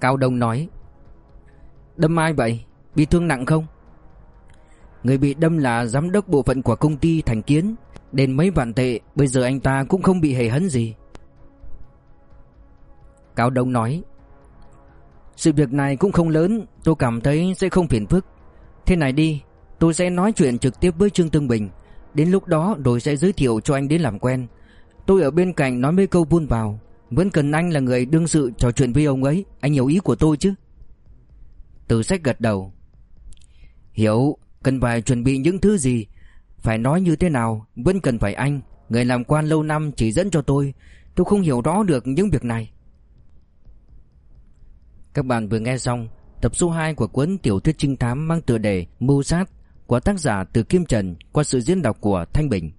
Cao Đông nói, Đâm ai vậy? Bị thương nặng không? Người bị đâm là giám đốc bộ phận của công ty Thành Kiến. Đến mấy vạn tệ, Bây giờ anh ta cũng không bị hề hấn gì. Cao Đông nói. Sự việc này cũng không lớn, Tôi cảm thấy sẽ không phiền phức. Thế này đi, Tôi sẽ nói chuyện trực tiếp với Trương Tương Bình. Đến lúc đó, rồi sẽ giới thiệu cho anh đến làm quen. Tôi ở bên cạnh nói mấy câu buôn vào. Vẫn cần anh là người đương sự trò chuyện với ông ấy. Anh hiểu ý của tôi chứ? Từ sách gật đầu. Hiểu, Cần phải chuẩn bị những thứ gì? Phải nói như thế nào, Vẫn cần phải anh. Người làm quan lâu năm chỉ dẫn cho tôi. Tôi không hiểu rõ được những việc này. Các bạn vừa nghe xong Tập số 2 của cuốn tiểu thuyết trinh thám mang tựa đề Mưu sát, của tác giả Từ Kim Trần qua sự diễn đọc của Thanh Bình.